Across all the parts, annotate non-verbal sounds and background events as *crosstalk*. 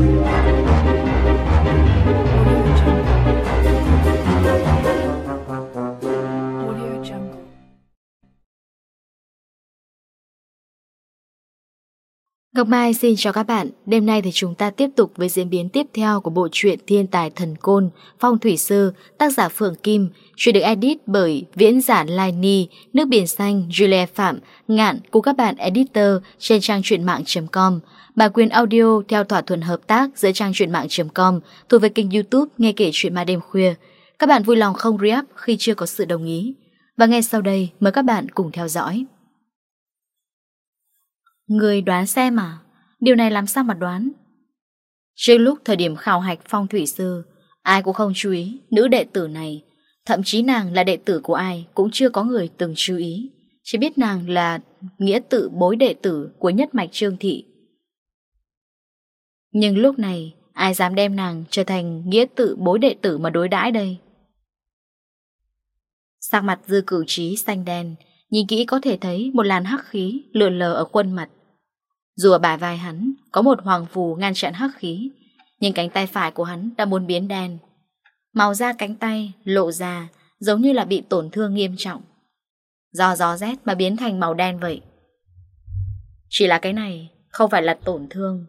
Thank you. Ngọc Mai xin chào các bạn, đêm nay thì chúng ta tiếp tục với diễn biến tiếp theo của bộ truyện Thiên tài thần côn, Phong thủy sư, tác giả Phượng Kim, chuyện được edit bởi Viễn giả Lai Ni, Nước biển xanh, Julia Phạm, Ngạn của các bạn editor trên trang truyện mạng.com. Bản quyền audio theo thỏa thuận hợp tác giữa trang truyện mạng.com thuộc về kênh YouTube nghe kể chuyện ma đêm khuya. Các bạn vui lòng không react khi chưa có sự đồng ý. Và ngay sau đây mời các bạn cùng theo dõi. Người đoán xem mà. Điều này làm sao mà đoán? Trước lúc thời điểm khảo hạch phong thủy sư, Ai cũng không chú ý Nữ đệ tử này. Thậm chí nàng là đệ tử của ai Cũng chưa có người từng chú ý. Chỉ biết nàng là nghĩa tự bối đệ tử Của nhất mạch trương thị. Nhưng lúc này, Ai dám đem nàng trở thành nghĩa tự bối đệ tử mà đối đãi đây? Sang mặt dư cử trí xanh đen, Nhìn kỹ có thể thấy một làn hắc khí lượn lờ ở khuôn mặt. Dù ở bả vai hắn Có một hoàng phù ngăn chặn hắc khí Nhưng cánh tay phải của hắn đã muốn biến đen. Màu da cánh tay lộ ra Giống như là bị tổn thương nghiêm trọng. Do gió rét mà biến thành màu đen vậy. Chỉ là cái này Không phải là tổn thương.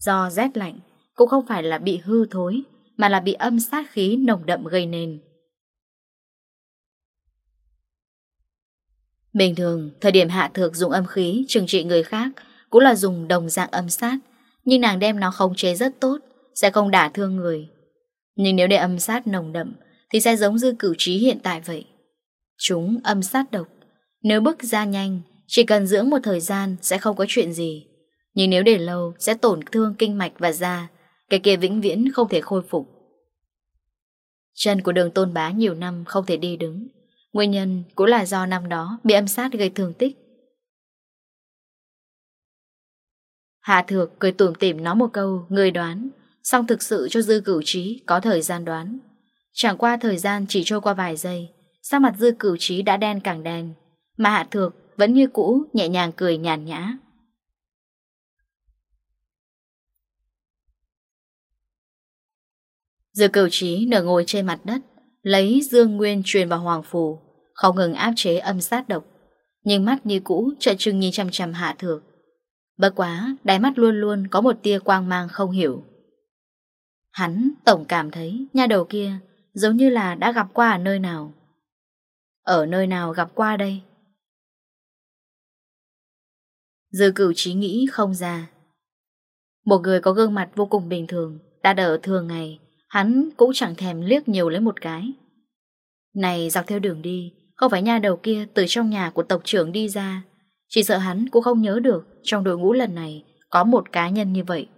Do rét lạnh Cũng không phải là bị hư thối Mà là bị âm sát khí nồng đậm gây nên. Bình thường, thời điểm hạ thược dùng âm khí trừng trị người khác cũng là dùng đồng dạng âm sát. Nhưng nàng đem nó khống chế rất tốt, Sẽ không đả thương người. Nhưng nếu để âm sát nồng đậm, Thì sẽ giống dư cửu trí hiện tại vậy. Chúng âm sát độc, Nếu bước ra nhanh, Chỉ cần dưỡng một thời gian sẽ không có chuyện gì. Nhưng nếu để lâu, sẽ tổn thương kinh mạch và da, Cái kia vĩnh viễn không thể khôi phục. Chân của đường tôn bá nhiều năm không thể đi đứng. Nguyên nhân cũng là do năm đó bị âm sát gây thương tích. Hà Thược cười tủm tỉm nói một câu, Người đoán. Xong thực sự cho dư cửu trí có thời gian đoán. Chẳng qua thời gian chỉ trôi qua vài giây Sao mặt dư cửu trí đã đen càng đen. Mà Hạ Thược vẫn như cũ Nhẹ nhàng cười nhàn nhã. Dư cửu trí nở ngồi trên mặt đất, Lấy dương nguyên truyền vào hoàng phủ Không ngừng áp chế âm sát độc. Nhưng mắt như cũ trợ trưng nhìn chăm chăm Hạ Thược. Bất quá, đáy mắt luôn luôn có một tia quang mang không hiểu. Hắn tổng cảm thấy nha đầu kia giống như là đã gặp qua ở nơi nào. Ở nơi nào gặp qua đây? Dư cửu trí nghĩ không ra. Một người có gương mặt vô cùng bình thường, đã đỡ thường ngày, hắn cũng chẳng thèm liếc nhiều lấy một cái. Này dọc theo đường đi, không phải nha đầu kia từ trong nhà của tộc trưởng đi ra chỉ sợ hắn cũng không nhớ được trong đội ngũ lần này có một cá nhân như vậy.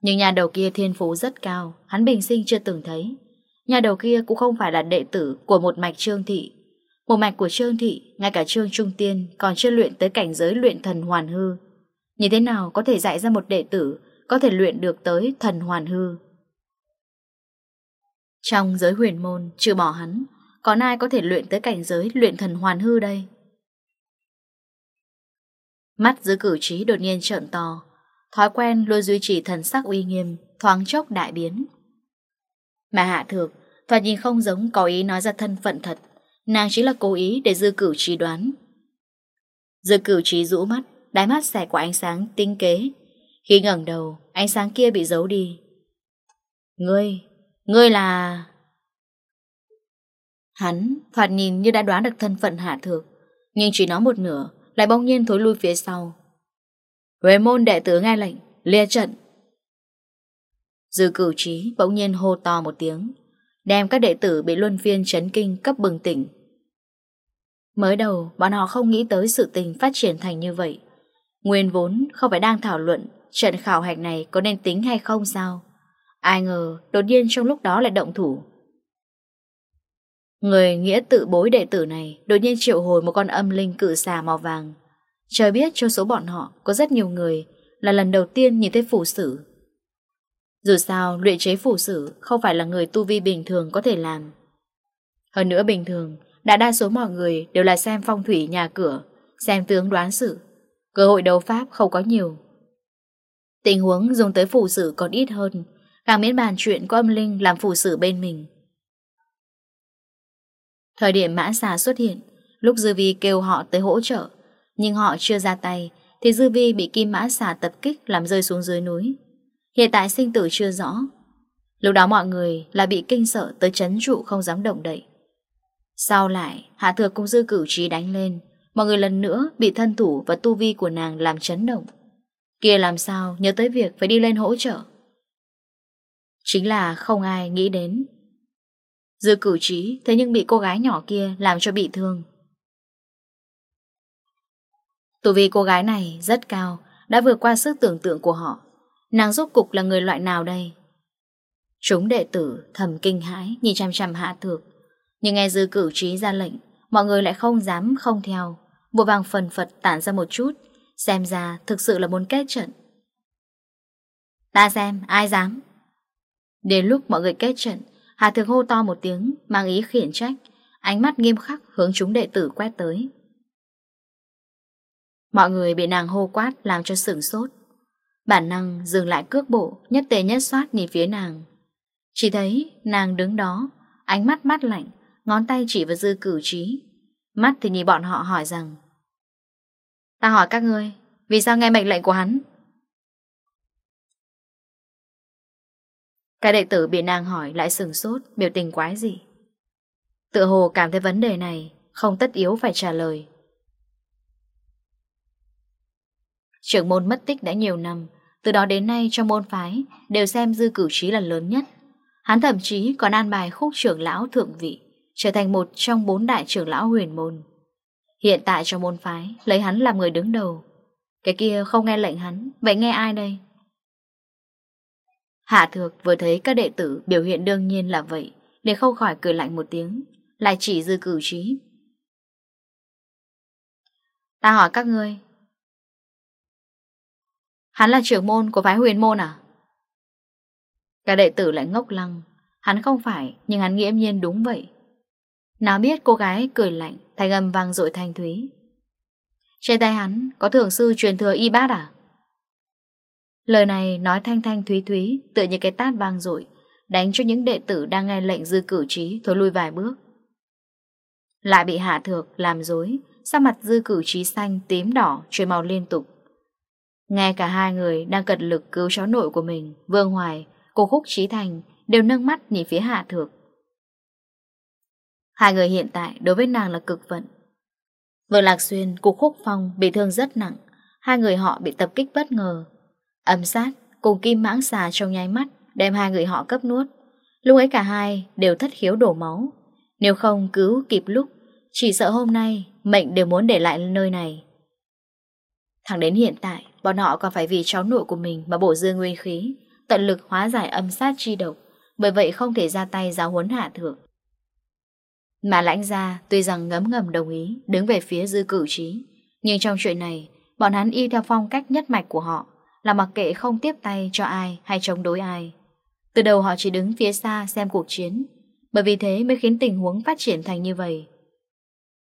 Nhưng nhà đầu kia thiên phú rất cao, hắn bình sinh chưa từng thấy. Nhà đầu kia cũng không phải là đệ tử của một mạch trương thị. Một mạch của trương thị, ngay cả trương trung tiên còn chưa luyện tới cảnh giới luyện thần hoàn hư. Như thế nào có thể dạy ra một đệ tử có thể luyện được tới thần hoàn hư? Trong giới huyền môn, trừ bỏ hắn, còn ai có thể luyện tới cảnh giới luyện thần hoàn hư đây? Mắt dưới cử trí đột nhiên trợn to. Thói quen luôn duy trì thần sắc uy nghiêm Thoáng chốc đại biến. Mà hạ thược Thoạt nhìn không giống có ý nói ra thân phận thật. Nàng chỉ là cố ý để dư cử trí đoán. Dư cử trí rũ mắt Đáy mắt xẻ của ánh sáng tinh kế. Khi ngẩng đầu Ánh sáng kia bị giấu đi. Ngươi, ngươi là... Hắn thoạt nhìn như đã đoán được thân phận hạ thược Nhưng chỉ nói một nửa lại bỗng nhiên thối lui phía sau. Huế môn đệ tử nghe lệnh, lia trận. Dư cử trí bỗng nhiên hô to một tiếng, đem các đệ tử bị luân phiên chấn kinh cấp bừng tỉnh. Mới đầu, bọn họ không nghĩ tới sự tình phát triển thành như vậy. Nguyên vốn không phải đang thảo luận trận khảo hạch này có nên tính hay không sao. Ai ngờ, đột nhiên trong lúc đó lại động thủ. Người nghĩa tự bối đệ tử này đột nhiên triệu hồi một con âm linh cự xà màu vàng. Trời biết cho số bọn họ có rất nhiều người là lần đầu tiên nhìn thấy phủ sử. Dù sao, luyện chế phủ sử không phải là người tu vi bình thường có thể làm. Hơn nữa bình thường, đại đa số mọi người đều là xem phong thủy nhà cửa, xem tướng đoán sự. Cơ hội đấu pháp không có nhiều. Tình huống dùng tới phủ sử còn ít hơn, càng miễn bàn chuyện có âm linh làm phủ sử bên mình. Thời điểm mã xà xuất hiện, lúc Dư Vi kêu họ tới hỗ trợ, nhưng họ chưa ra tay, thì Dư Vi bị kim mã xà tập kích làm rơi xuống dưới núi. Hiện tại sinh tử chưa rõ. Lúc đó mọi người là bị kinh sợ tới chấn trụ không dám động đậy. Sau lại, Hạ Thược cũng dư cử trí đánh lên, mọi người lần nữa bị thân thủ và tu vi của nàng làm chấn động. Kia làm sao nhớ tới việc phải đi lên hỗ trợ. Chính là không ai nghĩ đến Dư cử trí thế nhưng bị cô gái nhỏ kia làm cho bị thương. Tù vi cô gái này rất cao, đã vượt qua sức tưởng tượng của họ. Nàng rốt cục là người loại nào đây? Chúng đệ tử thầm kinh hãi nhìn chăm chăm hạ thược. Nhưng nghe dư cử trí ra lệnh, mọi người lại không dám không theo. Bộ vàng phần phật tản ra một chút, xem ra thực sự là muốn kết trận. Ta xem, ai dám? Đến lúc mọi người kết trận, Hà thường hô to một tiếng, mang ý khiển trách, ánh mắt nghiêm khắc hướng chúng đệ tử quét tới. Mọi người bị nàng hô quát làm cho sửng sốt. Bản năng dừng lại cước bộ, nhất tề nhất soát nhìn phía nàng. Chỉ thấy nàng đứng đó, ánh mắt mắt lạnh, ngón tay chỉ vào dư cử trí. Mắt thì nhìn bọn họ hỏi rằng Ta hỏi các ngươi, vì sao nghe mệnh lệnh của hắn? Cái đệ tử bị nàng hỏi lại sừng sốt, biểu tình quái gì. Tự hồ cảm thấy vấn đề này, không tất yếu phải trả lời. Trưởng môn mất tích đã nhiều năm, từ đó đến nay trong môn phái đều xem dư cử trí là lớn nhất. Hắn thậm chí còn an bài khúc trưởng lão thượng vị, trở thành một trong bốn đại trưởng lão huyền môn. Hiện tại trong môn phái, lấy hắn làm người đứng đầu. Cái kia không nghe lệnh hắn, vậy nghe ai đây? Hạ thược vừa thấy các đệ tử biểu hiện đương nhiên là vậy, để không khỏi cười lạnh một tiếng, lại chỉ dư cử trí. Ta hỏi các ngươi. Hắn là trưởng môn của phái huyền môn à? Các đệ tử lại ngốc lăng, hắn không phải, nhưng hắn nghiễm nhiên đúng vậy. Nào biết cô gái cười lạnh, thanh âm vang dội thanh thúy. Trên tay hắn có thượng sư truyền thừa y bát à? Lời này nói thanh thanh thúy thúy, tựa như cái tát vang rội, đánh cho những đệ tử đang nghe lệnh dư cử trí thối lui vài bước. Lại bị hạ thược, làm dối, sao mặt dư cử trí xanh, tím đỏ, chuyển màu liên tục. Nghe cả hai người đang cật lực cứu cháu nội của mình, Vương Hoài, cô Khúc Trí Thành đều nâng mắt nhìn phía hạ thược. Hai người hiện tại đối với nàng là cực vận. Vương Lạc Xuyên, Cục Khúc Phong bị thương rất nặng, hai người họ bị tập kích bất ngờ, âm sát cùng kim mãng xà trong nháy mắt đem hai người họ cấp nuốt. Lúc ấy cả hai đều thất khiếu đổ máu. Nếu không cứu kịp lúc, chỉ sợ hôm nay mệnh đều muốn để lại nơi này. Thẳng đến hiện tại, bọn họ còn phải vì cháu nội của mình mà bổ dương nguyên khí, tận lực hóa giải âm sát chi độc, bởi vậy không thể ra tay giáo huấn hạ thượng. Mà lãnh gia tuy rằng ngấm ngầm đồng ý đứng về phía dư cử trí, nhưng trong chuyện này, bọn hắn y theo phong cách nhất mạch của họ, là mặc kệ không tiếp tay cho ai hay chống đối ai. Từ đầu họ chỉ đứng phía xa xem cuộc chiến, bởi vì thế mới khiến tình huống phát triển thành như vậy.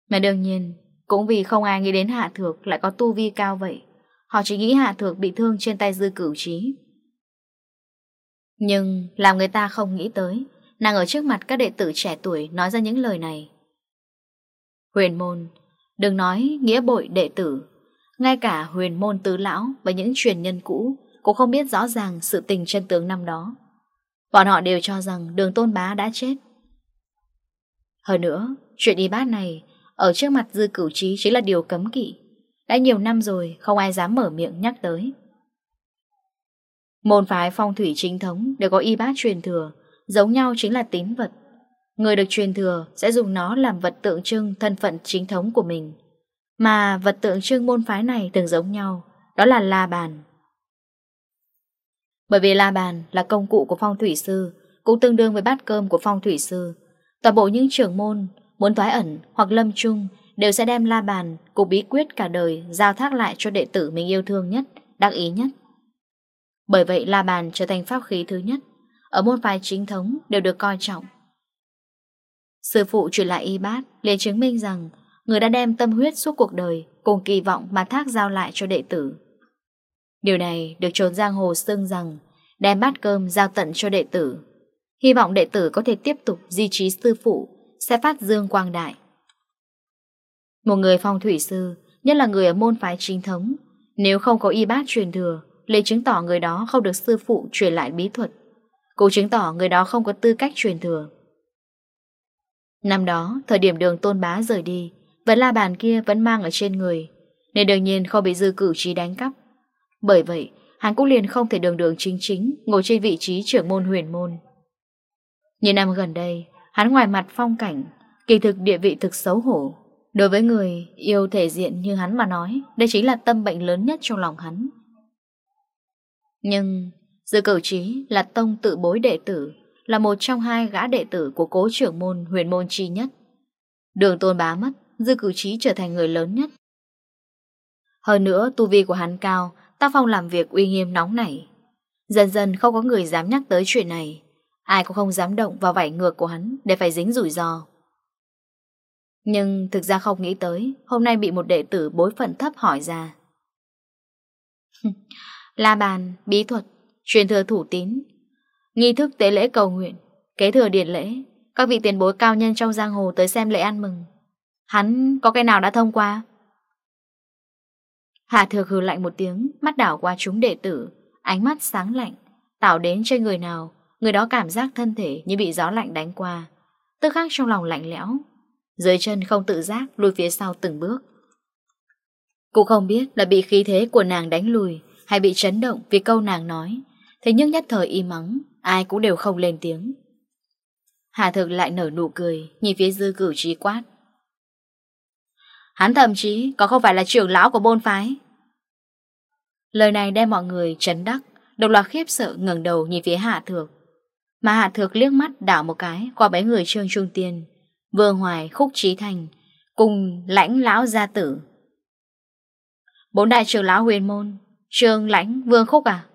Mà đương nhiên, cũng vì không ai nghĩ đến Hạ Thược lại có tu vi cao vậy, họ chỉ nghĩ Hạ Thược bị thương trên tay dư cửu trí. Nhưng làm người ta không nghĩ tới, nàng ở trước mặt các đệ tử trẻ tuổi nói ra những lời này. Huyền môn, đừng nói nghĩa bội đệ tử ngay cả huyền môn tứ lão và những truyền nhân cũ cũng không biết rõ ràng sự tình chân tướng năm đó. Bọn họ đều cho rằng đường tôn bá đã chết. Hơn nữa, chuyện y bát này ở trước mặt dư cửu trí chính là điều cấm kỵ. Đã nhiều năm rồi không ai dám mở miệng nhắc tới. Môn phái phong thủy chính thống đều có y bát truyền thừa, giống nhau chính là tín vật. Người được truyền thừa sẽ dùng nó làm vật tượng trưng thân phận chính thống của mình. Mà vật tượng trưng môn phái này từng giống nhau, đó là la bàn. Bởi vì la bàn là công cụ của phong thủy sư, cũng tương đương với bát cơm của phong thủy sư. Toàn bộ những trưởng môn muốn thoái ẩn hoặc lâm trung đều sẽ đem la bàn cục bí quyết cả đời giao thác lại cho đệ tử mình yêu thương nhất, đắc ý nhất. Bởi vậy la bàn trở thành pháp khí thứ nhất, ở môn phái chính thống đều được coi trọng. Sư phụ truyền lại y bát liền chứng minh rằng người đã đem tâm huyết suốt cuộc đời cùng kỳ vọng mà thác giao lại cho đệ tử. Điều này được trốn giang hồ xưng rằng đem bát cơm giao tận cho đệ tử. Hy vọng đệ tử có thể tiếp tục di trí sư phụ, sẽ phát dương quang đại. Một người phong thủy sư, nhất là người ở môn phái chính thống, nếu không có y bát truyền thừa, lấy chứng tỏ người đó không được sư phụ truyền lại bí thuật, cũng chứng tỏ người đó không có tư cách truyền thừa. Năm đó, thời điểm đường tôn bá rời đi, vẫn la bàn kia vẫn mang ở trên người, Nên đương nhiên không bị dư cử trí đánh cắp. Bởi vậy Hắn cũng liền không thể đường đường chính chính Ngồi trên vị trí trưởng môn huyền môn. Những năm gần đây, Hắn ngoài mặt phong cảnh, Kỳ thực địa vị thực xấu hổ. Đối với người yêu thể diện như hắn mà nói, Đây chính là tâm bệnh lớn nhất trong lòng hắn. Nhưng, Dư cử trí là tông tự bối đệ tử, Là một trong hai gã đệ tử Của cố trưởng môn huyền môn chi nhất. Đường tôn bá mất Dư cử trí trở thành người lớn nhất. Hơn nữa, tu vi của hắn cao, tác phong làm việc uy nghiêm nóng nảy. Dần dần không có người dám nhắc tới chuyện này. Ai cũng không dám động vào vảy ngược của hắn để phải dính rủi ro. Nhưng thực ra không nghĩ tới, hôm nay bị một đệ tử bối phận thấp hỏi ra. *laughs* La bàn, bí thuật, truyền thừa thủ tín, nghi thức tế lễ cầu nguyện, kế thừa điển lễ, các vị tiền bối cao nhân trong giang hồ tới xem lễ ăn mừng. Hắn có cái nào đã thông qua? hà thừa hừ lạnh một tiếng, mắt đảo qua chúng đệ tử, ánh mắt sáng lạnh, tạo đến cho người nào, người đó cảm giác thân thể như bị gió lạnh đánh qua, tức khắc trong lòng lạnh lẽo, dưới chân không tự giác lùi phía sau từng bước. Cũng không biết là bị khí thế của nàng đánh lùi hay bị chấn động vì câu nàng nói, thế nhưng nhất thời y mắng, ai cũng đều không lên tiếng. Hà thực lại nở nụ cười, nhìn phía dư cử trí quát. Hắn thậm chí còn không phải là trưởng lão của bôn phái. Lời này đem mọi người chấn đắc Độc loạt khiếp sợ ngẩng đầu nhìn phía Hạ Thược. Mà Hạ Thược liếc mắt đảo một cái Qua mấy người Trương Trung Tiên, Vương Hoài, Khúc Trí Thành Cùng lãnh lão gia tử. Bốn đại trưởng lão huyền môn, Trương lãnh, Vương Khúc à?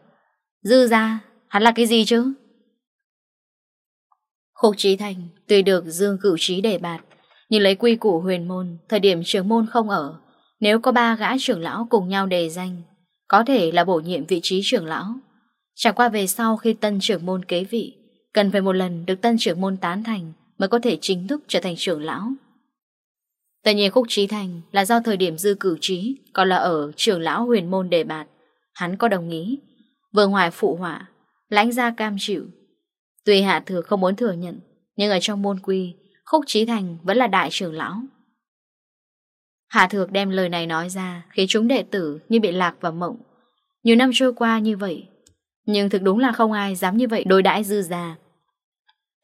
Dư ra hắn là cái gì chứ? Khúc Trí Thành tuy được Dương Cửu Trí đề bạt nhưng lấy quy củ huyền môn, thời điểm trưởng môn không ở, nếu có ba gã trưởng lão cùng nhau đề danh, có thể là bổ nhiệm vị trí trưởng lão. Chẳng qua về sau khi tân trưởng môn kế vị, cần phải một lần được tân trưởng môn tán thành mới có thể chính thức trở thành trưởng lão. Tự nhiên khúc trí thành là do thời điểm dư cử trí, còn là ở trưởng lão huyền môn đề bạt. Hắn có đồng ý, vương hoài phụ họa, lãnh gia cam chịu. Tuy hạ thừa không muốn thừa nhận, nhưng ở trong môn quy, Khúc Trí Thành vẫn là đại trưởng lão. Hạ Thược đem lời này nói ra, Khiến chúng đệ tử như bị lạc vào mộng. Nhiều năm trôi qua như vậy, Nhưng thực đúng là không ai dám như vậy đối đãi dư già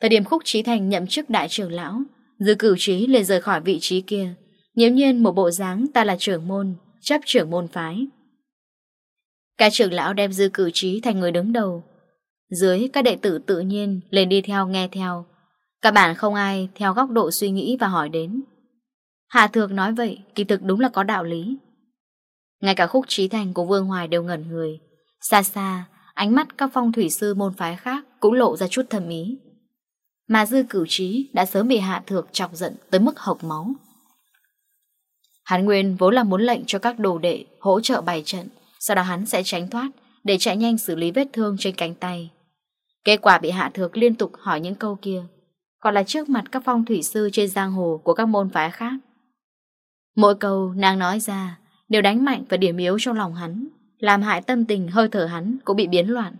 Thời điểm Khúc Trí Thành nhậm chức đại trưởng lão, Dư cửu trí liền rời khỏi vị trí kia. Nhiễu nhiên một bộ dáng ta là trưởng môn, Chấp trưởng môn phái. Cả trưởng lão đem dư cử trí thành người đứng đầu. Dưới các đệ tử tự nhiên lên đi theo, nghe theo. Các bạn không ai theo góc độ suy nghĩ và hỏi đến. hạ Thược nói vậy, kỳ thực đúng là có đạo lý. Ngay cả khúc trí thành của Vương Hoài đều ngẩn người. Xa xa, ánh mắt các phong thủy sư môn phái khác cũng lộ ra chút thầm ý. Mà dư cửu trí đã sớm bị Hạ Thược chọc giận tới mức hộc máu. Hắn Nguyên vốn là muốn lệnh cho các đồ đệ hỗ trợ bài trận, sau đó hắn sẽ tránh thoát để chạy nhanh xử lý vết thương trên cánh tay. Kết quả bị Hạ Thược liên tục hỏi những câu kia, còn là trước mặt các phong thủy sư trên giang hồ của các môn phái khác. Mỗi câu nàng nói ra đều đánh mạnh và điểm yếu trong lòng hắn, làm hại tâm tình hơi thở hắn cũng bị biến loạn.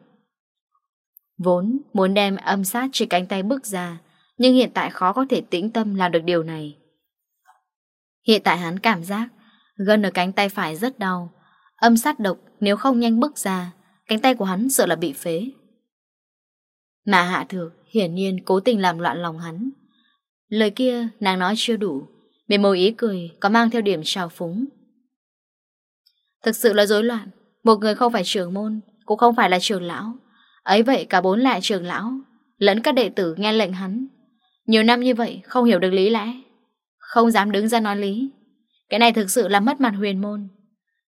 Vốn muốn đem âm sát trên cánh tay bước ra, nhưng hiện tại khó có thể tĩnh tâm làm được điều này. Hiện tại hắn cảm giác gân ở cánh tay phải rất đau, âm sát độc nếu không nhanh bước ra, cánh tay của hắn sợ là bị phế. Mà Hạ Thược hiển nhiên cố tình làm loạn lòng hắn. Lời kia nàng nói chưa đủ, bề môi ý cười có mang theo điểm trào phúng. Thực sự là rối loạn, một người không phải trưởng môn, cũng không phải là trưởng lão. Ấy vậy cả bốn lại trưởng lão, lẫn các đệ tử nghe lệnh hắn. Nhiều năm như vậy không hiểu được lý lẽ, không dám đứng ra nói lý. Cái này thực sự là mất mặt huyền môn.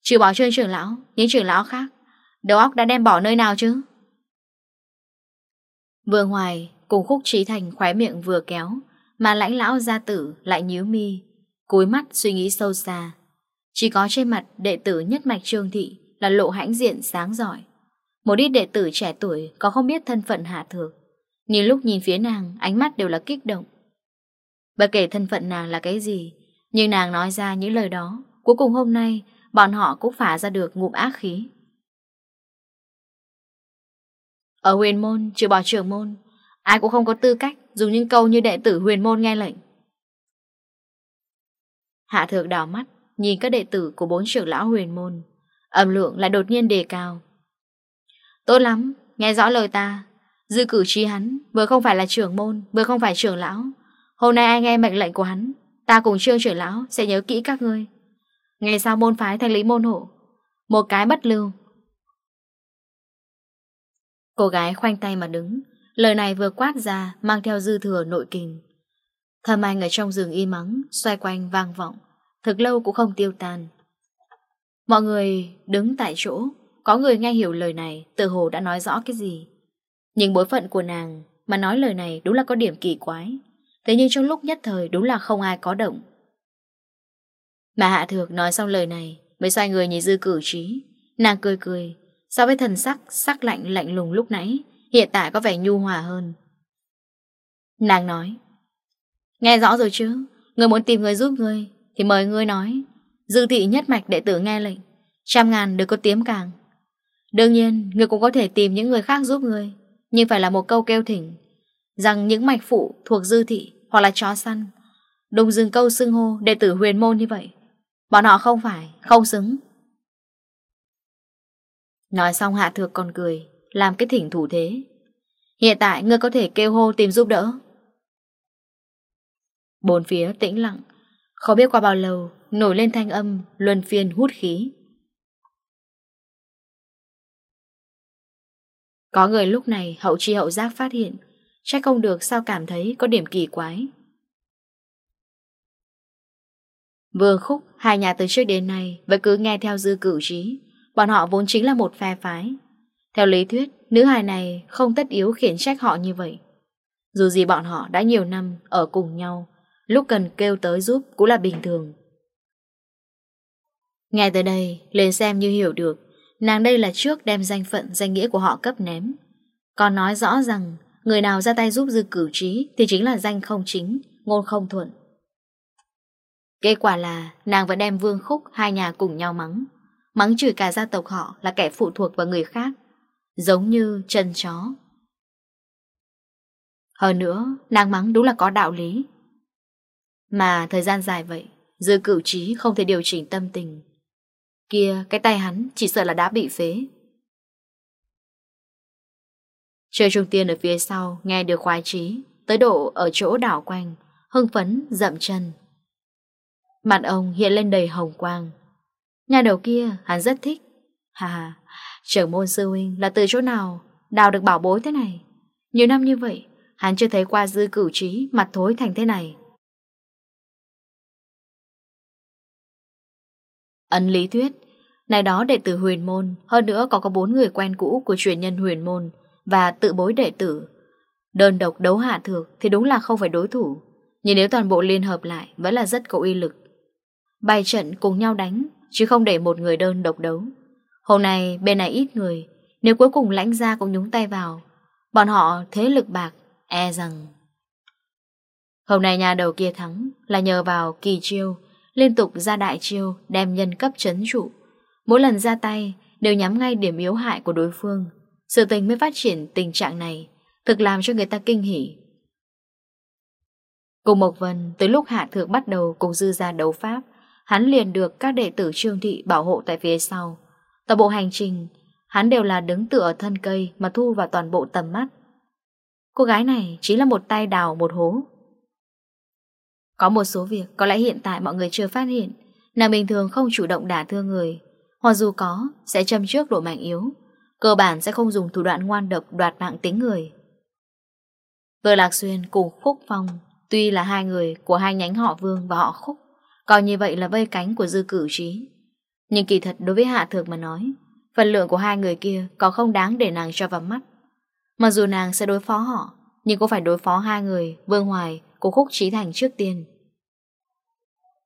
Trừ bỏ chơi trưởng lão, những trưởng lão khác, đầu óc đã đem bỏ nơi nào chứ? Vừa ngoài, cùng khúc trí thành khóe miệng vừa kéo, mà lãnh lão gia tử lại nhíu mi, cúi mắt suy nghĩ sâu xa. Chỉ có trên mặt đệ tử nhất mạch trương thị là lộ hãnh diện sáng giỏi. Một ít đệ tử trẻ tuổi có không biết thân phận hạ thược. Nhưng lúc nhìn phía nàng, ánh mắt đều là kích động. Bất kể thân phận nàng là cái gì, nhưng nàng nói ra những lời đó, cuối cùng hôm nay bọn họ cũng phá ra được ngụm ác khí. Ở huyền môn, trừ bỏ trưởng môn, ai cũng không có tư cách dùng những câu như đệ tử huyền môn nghe lệnh. Hạ thược đảo mắt, nhìn các đệ tử của bốn trưởng lão huyền môn, âm lượng lại đột nhiên đề cao. Tốt lắm, nghe rõ lời ta, dư cử trí hắn, vừa không phải là trưởng môn, vừa không phải trưởng lão. Hôm nay ai nghe mệnh lệnh của hắn, ta cùng trương trưởng lão sẽ nhớ kỹ các ngươi. Ngày sau môn phái thành lý môn hộ, một cái bất lưu, Cô gái khoanh tay mà đứng, Lời này vừa quát ra, Mang theo dư thừa nội kình. Thầm anh ở trong rừng y mắng, Xoay quanh vang vọng, Thực lâu cũng không tiêu tan. Mọi người đứng tại chỗ, Có người nghe hiểu lời này, Tự hồ đã nói rõ cái gì. Nhưng bối phận của nàng Mà nói lời này đúng là có điểm kỳ quái, Thế nhưng trong lúc nhất thời đúng là không ai có động. Mà Hạ Thược nói xong lời này, Mới xoay người nhìn dư cử trí, Nàng cười cười So với thần sắc Sắc lạnh lạnh lùng lúc nãy Hiện tại có vẻ nhu hòa hơn. Nàng nói Nghe rõ rồi chứ Người muốn tìm người giúp người Thì mời người nói. Dư thị nhất mạch đệ tử nghe lệnh Trăm ngàn được có tiếm càng. Đương nhiên người cũng có thể tìm những người khác giúp người Nhưng phải là một câu kêu thỉnh Rằng những mạch phụ thuộc dư thị Hoặc là chó săn Đùng dừng câu xưng hô đệ tử huyền môn như vậy. Bọn họ không phải, không xứng. Nói xong Hạ Thược còn cười, làm cái thỉnh thủ thế. Hiện tại ngươi có thể kêu hô tìm giúp đỡ. Bốn phía tĩnh lặng, khó biết qua bao lâu, nổi lên thanh âm, luân phiên hút khí. Có người lúc này hậu chi hậu giác phát hiện, chắc không được sao cảm thấy có điểm kỳ quái. vừa Khúc, hai nhà từ trước đến nay vẫn cứ nghe theo dư cử trí. Bọn họ vốn chính là một phe phái. Theo lý thuyết, nữ hài này không tất yếu khiển trách họ như vậy. Dù gì bọn họ đã nhiều năm ở cùng nhau Lúc cần kêu tới giúp cũng là bình thường. Ngay tới đây, lên xem như hiểu được Nàng đây là trước đem danh phận danh nghĩa của họ cấp ném. Còn nói rõ rằng Người nào ra tay giúp dư cử trí Thì chính là danh không chính Ngôn không thuận. Kết quả là nàng vẫn đem Vương Khúc hai nhà cùng nhau mắng. Mắng chửi cả gia tộc họ là kẻ phụ thuộc vào người khác, Giống như chân chó. Hơn nữa, Nàng mắng đúng là có đạo lý. Mà thời gian dài vậy, Dư cửu trí không thể điều chỉnh tâm tình. Kia, cái tay hắn Chỉ sợ là đã bị phế. Trời trung tiên ở phía sau, Nghe được khoái trí Tới độ ở chỗ đảo quanh, Hưng phấn, dậm chân. Mặt ông hiện lên đầy hồng quang. Nhà đầu kia, hắn rất thích. Hà trưởng môn sư huynh là từ chỗ nào Đào được bảo bối thế này? Nhiều năm như vậy, Hắn chưa thấy qua dư cửu trí mặt thối thành thế này. Ấn lý thuyết. Này đó đệ tử huyền môn, Hơn nữa còn có bốn người quen cũ của truyền nhân huyền môn Và tự bối đệ tử. Đơn độc đấu hạ thược Thì đúng là không phải đối thủ, Nhưng nếu toàn bộ liên hợp lại Vẫn là rất có uy lực. Bài trận cùng nhau đánh chứ không để một người đơn độc đấu. Hôm nay bên này ít người, nếu cuối cùng lãnh gia cũng nhúng tay vào, bọn họ thế lực bạc, e rằng... Hôm nay nhà đầu kia thắng là nhờ vào kỳ chiêu, liên tục ra đại chiêu đem nhân cấp chấn trụ. Mỗi lần ra tay đều nhắm ngay điểm yếu hại của đối phương. Sự tình mới phát triển tình trạng này, thực làm cho người ta kinh hỉ. Cùng Mộc Vân tới lúc Hạ Thượng bắt đầu cùng dư ra đấu pháp, hắn liền được các đệ tử trương thị bảo hộ tại phía sau. Toàn bộ hành trình, hắn đều là đứng tựa thân cây mà thu vào toàn bộ tầm mắt. Cô gái này chỉ là một tay đào một hố. Có một số việc có lẽ hiện tại mọi người chưa phát hiện, nàng bình thường không chủ động đả thương người, hoặc dù có, sẽ châm trước độ mạnh yếu, cơ bản sẽ không dùng thủ đoạn ngoan độc đoạt mạng tính người. Vừa Lạc Xuyên cùng Khúc Phong, tuy là hai người của hai nhánh họ Vương và họ Khúc, Coi như vậy là vây cánh của dư cử trí. Nhưng kỳ thật đối với Hạ Thược mà nói, Phần lượng của hai người kia Có không đáng để nàng cho vào mắt. Mặc dù nàng sẽ đối phó họ, Nhưng cũng phải đối phó hai người Vương Hoài của Khúc Trí Thành trước tiên.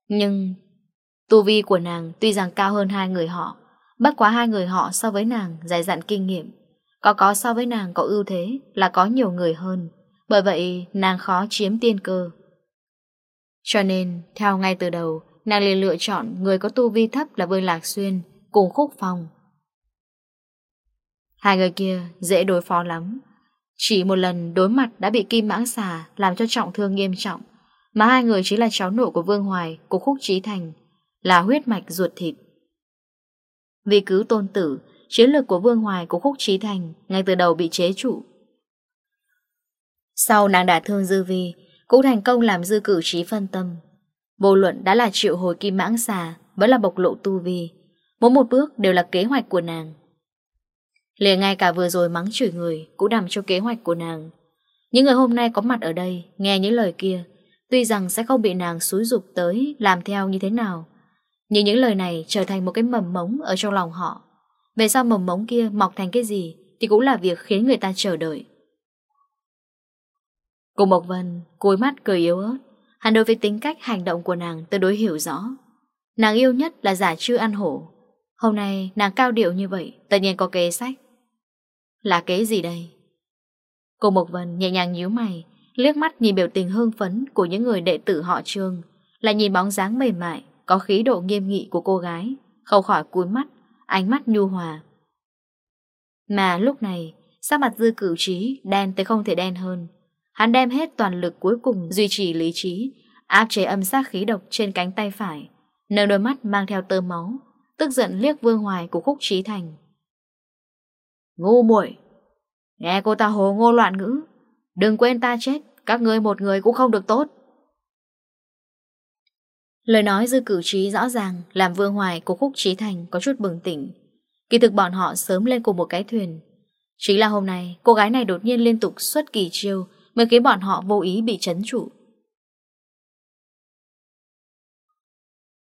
Nhưng Tu vi của nàng tuy rằng cao hơn hai người họ, Bất quá hai người họ so với nàng Dài dặn kinh nghiệm. Có có so với nàng có ưu thế là có nhiều người hơn. Bởi vậy, nàng khó chiếm tiên cơ. Cho nên, theo ngay từ đầu, nàng liền lựa chọn người có tu vi thấp là Vương Lạc Xuyên cùng Khúc phòng Hai người kia dễ đối phó lắm. Chỉ một lần đối mặt đã bị kim mãng xà làm cho trọng thương nghiêm trọng, mà hai người chính là cháu nội của Vương Hoài, của Khúc Trí Thành, là huyết mạch ruột thịt. Vì cứu tôn tử, chiến lược của Vương Hoài của Khúc Trí Thành ngay từ đầu bị chế trụ. Sau nàng đã thương Dư Vi, cũng thành công làm dư cử trí phân tâm. bộ luận đã là triệu hồi kim mãng xà, vẫn là bộc lộ tu vi. Mỗi một bước đều là kế hoạch của nàng. Liền ngay cả vừa rồi mắng chửi người cũng đảm cho kế hoạch của nàng. Những người hôm nay có mặt ở đây, nghe những lời kia, tuy rằng sẽ không bị nàng xúi dục tới làm theo như thế nào. Nhưng những lời này trở thành một cái mầm mống ở trong lòng họ. Về sau mầm mống kia mọc thành cái gì thì cũng là việc khiến người ta chờ đợi cô Mộc Vân cúi mắt cười yếu ớt. Hắn đối với tính cách, hành động của nàng Tôi đối hiểu rõ. Nàng yêu nhất là giả chư ăn hổ. Hôm nay nàng cao điệu như vậy, Tất nhiên có kế sách. Là kế gì đây? Cô Mộc Vân nhẹ nhàng nhíu mày, Liếc mắt nhìn biểu tình hương phấn Của những người đệ tử họ trương là nhìn bóng dáng mềm mại, Có khí độ nghiêm nghị của cô gái khâu khỏi cúi mắt, Ánh mắt nhu hòa. Mà lúc này, Sắc mặt dư cửu trí đen tới không thể đen hơn. Hắn đem hết toàn lực cuối cùng duy trì lý trí, áp chế âm sát khí độc trên cánh tay phải, nâng đôi mắt mang theo tơ máu, tức giận liếc Vương Hoài của Khúc Trí Thành. Ngu muội, nghe cô ta hồ ngô loạn ngữ, đừng quên ta chết, các ngươi một người cũng không được tốt. Lời nói dư cử trí rõ ràng làm Vương Hoài của Khúc Trí Thành có chút bừng tỉnh. Kỳ thực bọn họ sớm lên cùng một cái thuyền. Chính là hôm nay, cô gái này đột nhiên liên tục xuất kỳ chiêu, mới khiến bọn họ vô ý bị chấn trụ.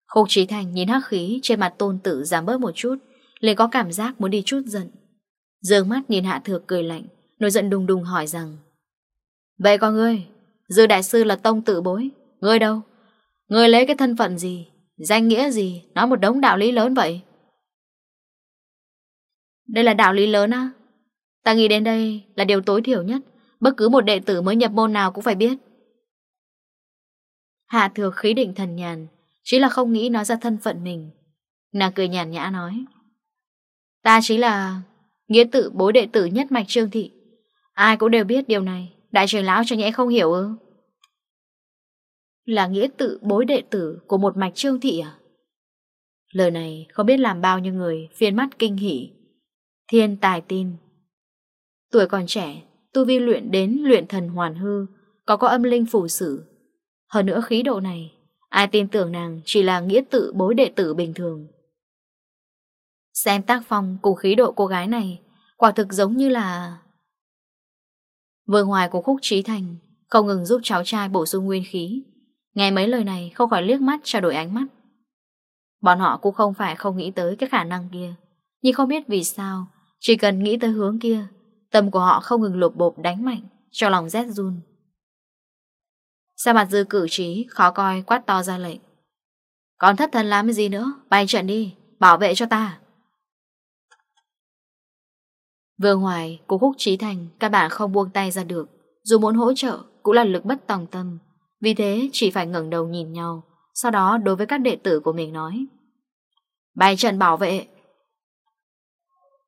Khúc Trí Thành nhìn hắc khí trên mặt tôn tử giảm bớt một chút, liền có cảm giác muốn đi chút giận. Dương mắt nhìn hạ thược cười lạnh, nổi giận đùng đùng hỏi rằng Vậy con ngươi, dư đại sư là tông tự bối, ngươi đâu? Ngươi lấy cái thân phận gì, danh nghĩa gì, nói một đống đạo lý lớn vậy? Đây là đạo lý lớn á? Ta nghĩ đến đây là điều tối thiểu nhất, Bất cứ một đệ tử mới nhập môn nào cũng phải biết. Hạ thừa khí định thần nhàn, Chỉ là không nghĩ nói ra thân phận mình. Nàng cười nhàn nhã nói, Ta chỉ là Nghĩa tự bối đệ tử nhất mạch trương thị. Ai cũng đều biết điều này, Đại trưởng lão cho nhẽ không hiểu ư? Là nghĩa tự bối đệ tử Của một mạch trương thị à? Lời này không biết làm bao nhiêu người Phiên mắt kinh hỉ. Thiên tài tin. Tuổi còn trẻ tu vi luyện đến luyện thần hoàn hư, có có âm linh phủ xử Hơn nữa khí độ này, ai tin tưởng nàng chỉ là nghĩa tự bối đệ tử bình thường. Xem tác phong cùng khí độ cô gái này, quả thực giống như là... Vương hoài của khúc trí thành, không ngừng giúp cháu trai bổ sung nguyên khí. Nghe mấy lời này không khỏi liếc mắt trao đổi ánh mắt. Bọn họ cũng không phải không nghĩ tới cái khả năng kia, nhưng không biết vì sao, chỉ cần nghĩ tới hướng kia Tâm của họ không ngừng lột bộp đánh mạnh, Cho lòng rét run. Sa mặt dư cử trí Khó coi, quát to ra lệnh. Còn thất thần làm cái gì nữa? Bay trận đi, Bảo vệ cho ta. Vừa ngoài của khúc trí thành, Các bạn không buông tay ra được. Dù muốn hỗ trợ, cũng là lực bất tòng tâm. Vì thế, chỉ phải ngẩng đầu nhìn nhau, Sau đó đối với các đệ tử của mình nói. Bay trận bảo vệ.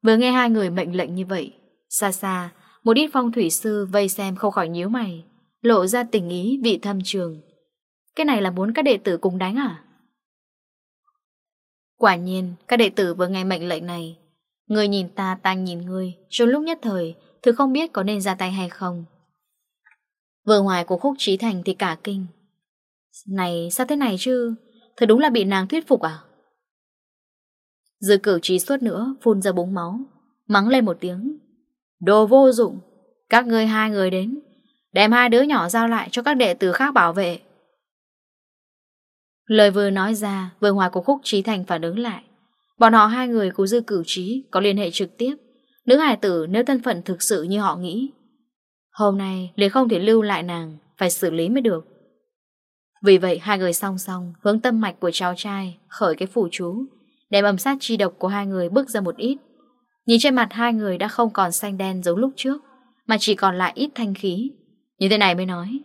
Vừa nghe hai người mệnh lệnh như vậy Xa xa, một ít phong thủy sư vây xem không khỏi nhíu mày, lộ ra tình ý vị thâm trường. Cái này là muốn các đệ tử cùng đánh à? Quả nhiên, các đệ tử vừa nghe mệnh lệnh này. Người nhìn ta, ta nhìn người, trong lúc nhất thời, thứ không biết có nên ra tay hay không. Vừa ngoài của khúc trí thành thì cả kinh. Này, sao thế này chứ? Thật đúng là bị nàng thuyết phục à? Dư cử trí suốt nữa, phun ra búng máu, mắng lên một tiếng, Đồ vô dụng, các ngươi hai người đến, đem hai đứa nhỏ giao lại cho các đệ tử khác bảo vệ. Lời vừa nói ra, vừa ngoài của khúc trí thành phản ứng lại. Bọn họ hai người của dư cửu trí có liên hệ trực tiếp. Nữ hải tử nếu thân phận thực sự như họ nghĩ. Hôm nay liền không thể lưu lại nàng, phải xử lý mới được. Vì vậy hai người song song hướng tâm mạch của cháu trai khởi cái phủ chú, đem âm sát chi độc của hai người bước ra một ít. Nhìn trên mặt hai người đã không còn xanh đen giống lúc trước, Mà chỉ còn lại ít thanh khí. Như thế này mới nói,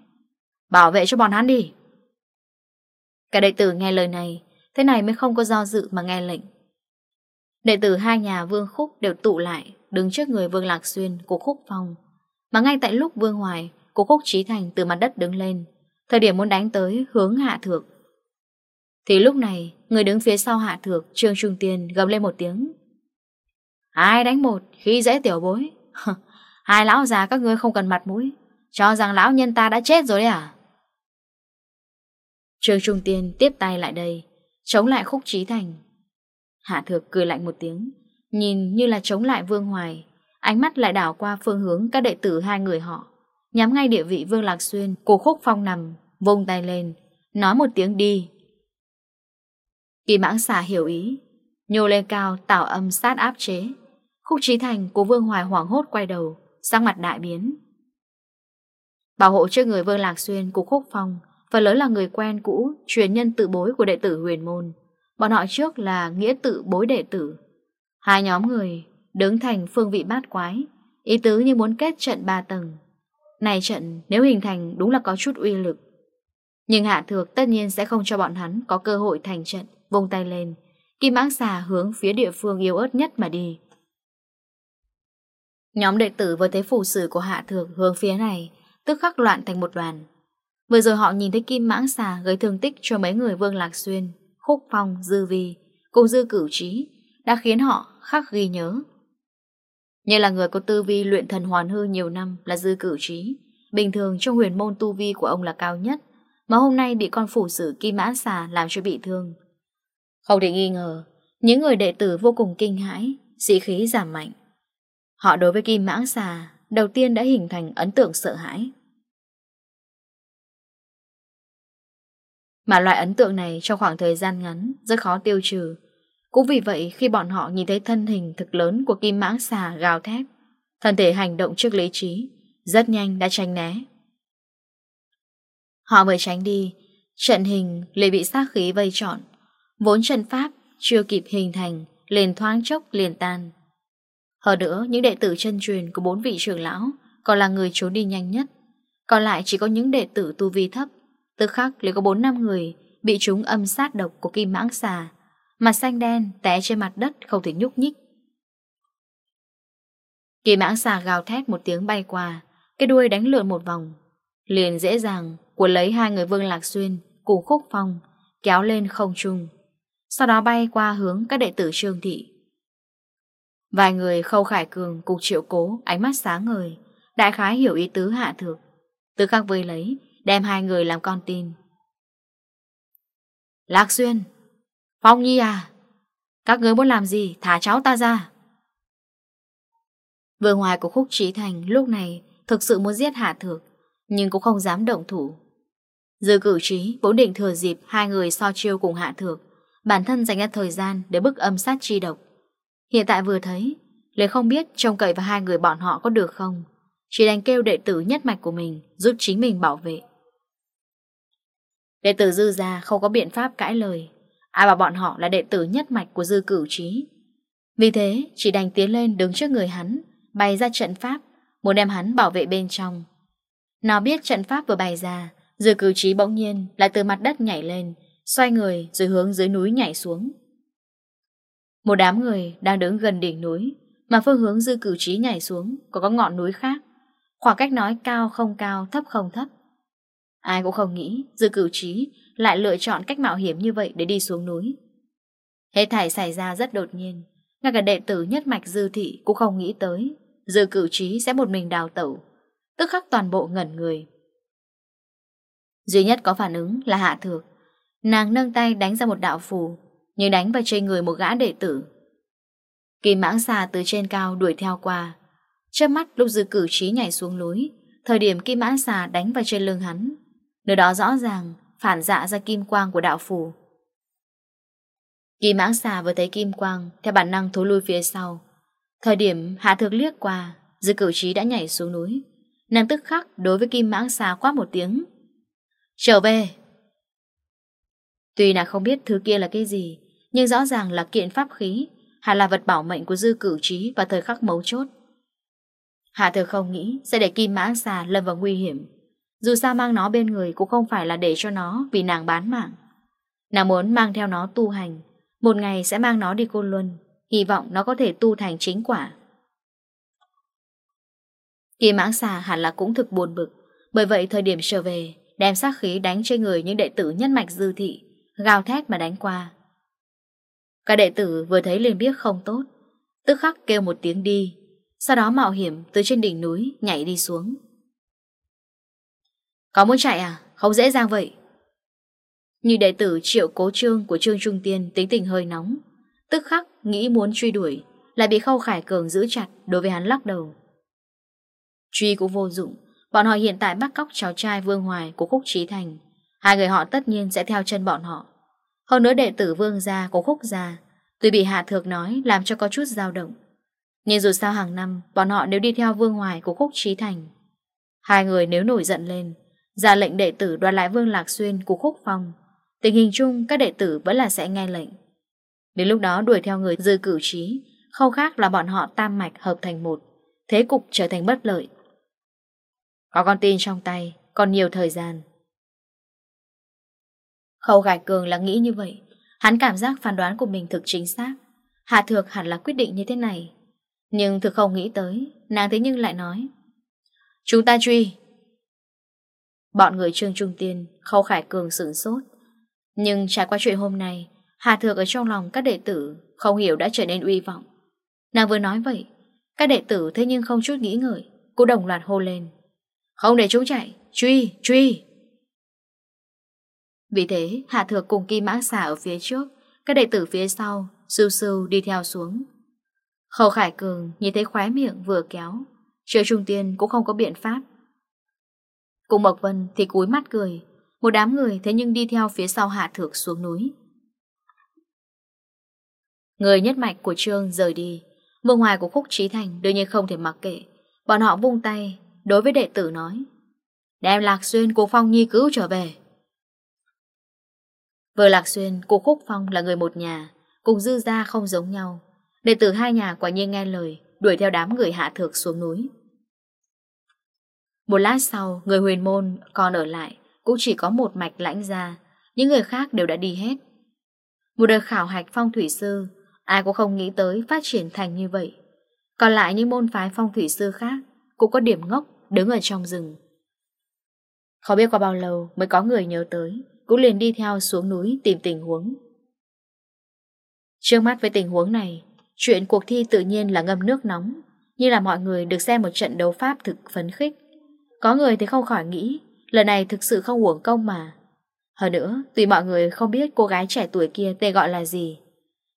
Bảo vệ cho bọn hắn đi. Cả đệ tử nghe lời này, Thế này mới không có do dự mà nghe lệnh. Đệ tử hai nhà Vương Khúc đều tụ lại, Đứng trước người Vương Lạc Xuyên, của Khúc Phong. Mà ngay tại lúc Vương Hoài, Của Khúc Trí Thành từ mặt đất đứng lên, Thời điểm muốn đánh tới hướng Hạ Thược. Thì lúc này, Người đứng phía sau Hạ Thược, Trương Trung Tiên gầm lên một tiếng. Hai đánh một, khi dễ tiểu bối. *laughs* Hai lão già các ngươi không cần mặt mũi. Cho rằng lão nhân ta đã chết rồi đấy à? Trương Trung Tiên tiếp tay lại đây, chống lại khúc trí thành. Hạ thược cười lạnh một tiếng, nhìn như là chống lại Vương Hoài. Ánh mắt lại đảo qua phương hướng các đệ tử hai người họ. Nhắm ngay địa vị Vương Lạc Xuyên, cổ khúc phong nằm, vông tay lên, nói một tiếng đi. Kỳ mãng xà hiểu ý, nhô lên cao tạo âm sát áp chế. Khúc Trí Thành của Vương Hoài hoảng hốt quay đầu, sắc mặt đại biến. Bảo hộ cho người Vương Lạc Xuyên của Khúc Phong, phần lớn là người quen cũ, truyền nhân tự bối của đệ tử huyền môn. Bọn họ trước là nghĩa tự bối đệ tử. Hai nhóm người đứng thành phương vị bát quái, ý tứ như muốn kết trận ba tầng. Này trận nếu hình thành đúng là có chút uy lực. Nhưng hạ thược tất nhiên sẽ không cho bọn hắn có cơ hội thành trận, vùng tay lên. Kim mãng xà hướng phía địa phương yếu ớt nhất mà đi. Nhóm đệ tử vừa thấy phủ sử của hạ thượng hướng phía này, tức khắc loạn thành một đoàn. Vừa rồi họ nhìn thấy kim mãng xà gây thương tích cho mấy người Vương Lạc Xuyên, Khúc Phong, Dư Vi, cùng Dư Cửu Trí, đã khiến họ khắc ghi nhớ. Như là người có tư vi luyện thần hoàn hư nhiều năm là Dư Cửu Trí, bình thường trong huyền môn tu vi của ông là cao nhất, mà hôm nay bị con phủ sử kim mãn xà làm cho bị thương. Không thể nghi ngờ, những người đệ tử vô cùng kinh hãi, sĩ khí giảm mạnh. Họ đối với Kim Mãng Xà đầu tiên đã hình thành ấn tượng sợ hãi. Mà loại ấn tượng này trong khoảng thời gian ngắn rất khó tiêu trừ. Cũng vì vậy khi bọn họ nhìn thấy thân hình thực lớn của Kim Mãng Xà gào thép thân thể hành động trước lý trí, rất nhanh đã tránh né. Họ mới tránh đi, trận hình liền bị sát khí vây trọn. Vốn trận pháp chưa kịp hình thành, liền thoáng chốc liền tan. Hơn nữa, những đệ tử chân truyền của bốn vị trưởng lão còn là người trốn đi nhanh nhất. Còn lại chỉ có những đệ tử tu vi thấp, tức khắc liền có bốn năm người bị chúng âm sát độc của kim mãng xà, mặt xanh đen té trên mặt đất không thể nhúc nhích. Kỳ mãng xà gào thét một tiếng bay qua, cái đuôi đánh lượn một vòng, liền dễ dàng của lấy hai người Vương Lạc Xuyên cùng Khúc Phong kéo lên không trung, sau đó bay qua hướng các đệ tử Trương Thị. Vài người khâu khải cường cục triệu cố Ánh mắt sáng ngời, Đại khái hiểu ý tứ hạ thược. Từ khắc vây lấy, Đem hai người làm con tin. Lạc Xuyên, Phong Nhi à Các người muốn làm gì? Thả cháu ta ra. Vừa ngoài của khúc trí thành Lúc này thực sự muốn giết hạ thược, Nhưng cũng không dám động thủ. Dư cử trí vốn định thừa dịp Hai người so chiêu cùng hạ thược, Bản thân dành ra thời gian để bức âm sát chi độc. Hiện tại vừa thấy Lệ không biết trông cậy vào hai người bọn họ có được không. Chỉ đành kêu đệ tử nhất mạch của mình Giúp chính mình bảo vệ. Đệ tử dư ra không có biện pháp cãi lời. Ai bảo bọn họ là đệ tử nhất mạch của dư cửu trí. Vì thế, chỉ đành tiến lên đứng trước người hắn, Bày ra trận pháp, Muốn đem hắn bảo vệ bên trong. Nào biết trận pháp vừa bày ra, Dư cửu trí bỗng nhiên lại từ mặt đất nhảy lên, Xoay người rồi hướng dưới núi nhảy xuống. Một đám người đang đứng gần đỉnh núi, Mà phương hướng dư cử trí nhảy xuống Có có ngọn núi khác. Khoảng cách nói cao không cao, thấp không thấp. Ai cũng không nghĩ dư cử trí lại lựa chọn cách mạo hiểm như vậy để đi xuống núi. Hết thảy xảy ra rất đột nhiên. Ngay cả đệ tử nhất mạch dư thị cũng không nghĩ tới Dư cử trí sẽ một mình đào tẩu, Tức khắc toàn bộ ngẩn người. Duy nhất có phản ứng là hạ thược. Nàng nâng tay đánh ra một đạo phù như đánh vào trên người một gã đệ tử. Kim mãng xà từ trên cao đuổi theo qua. Chớp mắt lúc dư cử trí nhảy xuống núi, thời điểm kim mãng xà đánh vào trên lưng hắn. Nơi đó rõ ràng phản dạ ra kim quang của đạo phù. Kim mãng xà vừa thấy kim quang, theo bản năng thối lui phía sau. Thời điểm hạ thược liếc qua, dư cử trí đã nhảy xuống núi. Nàng tức khắc đối với kim mãng xà quát một tiếng. Trở về! Tuy nàng không biết thứ kia là cái gì, nhưng rõ ràng là kiện pháp khí, hẳn là vật bảo mệnh của dư cửu trí và thời khắc mấu chốt. Hạ thừa không nghĩ sẽ để kim mã xà lâm vào nguy hiểm. Dù sao mang nó bên người cũng không phải là để cho nó vì nàng bán mạng. Nàng muốn mang theo nó tu hành, một ngày sẽ mang nó đi côn luân, hy vọng nó có thể tu thành chính quả. Kim mãng xà hẳn là cũng thực buồn bực, bởi vậy thời điểm trở về, đem sát khí đánh trên người những đệ tử nhân mạch dư thị, gào thét mà đánh qua. Các đệ tử vừa thấy liền biết không tốt, Tức khắc kêu một tiếng đi, Sau đó mạo hiểm từ trên đỉnh núi Nhảy đi xuống. Có muốn chạy à? Không dễ dàng vậy. Như đệ tử triệu cố trương của Trương Trung Tiên Tính tình hơi nóng, Tức khắc nghĩ muốn truy đuổi, Lại bị khâu khải cường giữ chặt đối với hắn lắc đầu. Truy cũng vô dụng, Bọn họ hiện tại bắt cóc cháu trai Vương Hoài của Khúc Trí Thành, Hai người họ tất nhiên sẽ theo chân bọn họ. Hơn nữa đệ tử vương gia của khúc gia Tuy bị hạ thược nói làm cho có chút dao động Nhưng dù sao hàng năm Bọn họ nếu đi theo vương ngoài của khúc trí thành Hai người nếu nổi giận lên ra lệnh đệ tử đoàn lại Vương Lạc Xuyên của Khúc Phong. Tình hình chung các đệ tử vẫn là sẽ nghe lệnh. Đến lúc đó đuổi theo người dư cử trí, khâu khác là bọn họ tam mạch hợp thành một, thế cục trở thành bất lợi. Có con tin trong tay, còn nhiều thời gian. Khâu Gạch Cường là nghĩ như vậy. Hắn cảm giác phán đoán của mình thực chính xác. Hạ Thược hẳn là quyết định như thế này. Nhưng thực không nghĩ tới Nàng thế nhưng lại nói. Chúng ta truy. Bọn người Trương Trung Tiên Khâu Khải Cường sửng sốt. Nhưng trải qua chuyện hôm nay Hạ Thược ở trong lòng các đệ tử Không hiểu đã trở nên uy vọng. Nàng vừa nói vậy Các đệ tử thế nhưng không chút nghĩ ngợi Cũng đồng loạt hô lên. Không để chúng chạy Truy, truy. Vì thế, Hạ Thược cùng Kim Mã Xà ở phía trước, các đệ tử phía sau, sưu sưu đi theo xuống. Khâu Khải Cường nhìn thấy khóe miệng vừa kéo, Triệu Trung Tiên cũng không có biện pháp. Cùng Mộc Vân thì cúi mắt cười, một đám người thế nhưng đi theo phía sau Hạ Thược xuống núi. Người nhất mạch của Trương rời đi, Vương ngoài của Khúc Trí Thành đương nhiên không thể mặc kệ. Bọn họ vung tay, đối với đệ tử nói. Đem Lạc Xuyên của Phong Nhi cứu trở về vừa Lạc Xuyên, cô Khúc Phong là người một nhà, cùng dư gia không giống nhau. Đệ tử hai nhà quả nhiên nghe lời, đuổi theo đám người hạ thược xuống núi. Một lát sau, người huyền môn còn ở lại, cũng chỉ có một mạch lãnh ra, những người khác đều đã đi hết. Một đời khảo hạch phong thủy sư, ai cũng không nghĩ tới phát triển thành như vậy. Còn lại những môn phái phong thủy sư khác cũng có điểm ngốc đứng ở trong rừng. Không biết qua bao lâu mới có người nhớ tới cũng liền đi theo xuống núi tìm tình huống. Trước mắt với tình huống này, chuyện cuộc thi tự nhiên là ngâm nước nóng, như là mọi người được xem một trận đấu pháp thực phấn khích. Có người thì không khỏi nghĩ, lần này thực sự không uổng công mà. Hơn nữa, tùy mọi người không biết cô gái trẻ tuổi kia tên gọi là gì,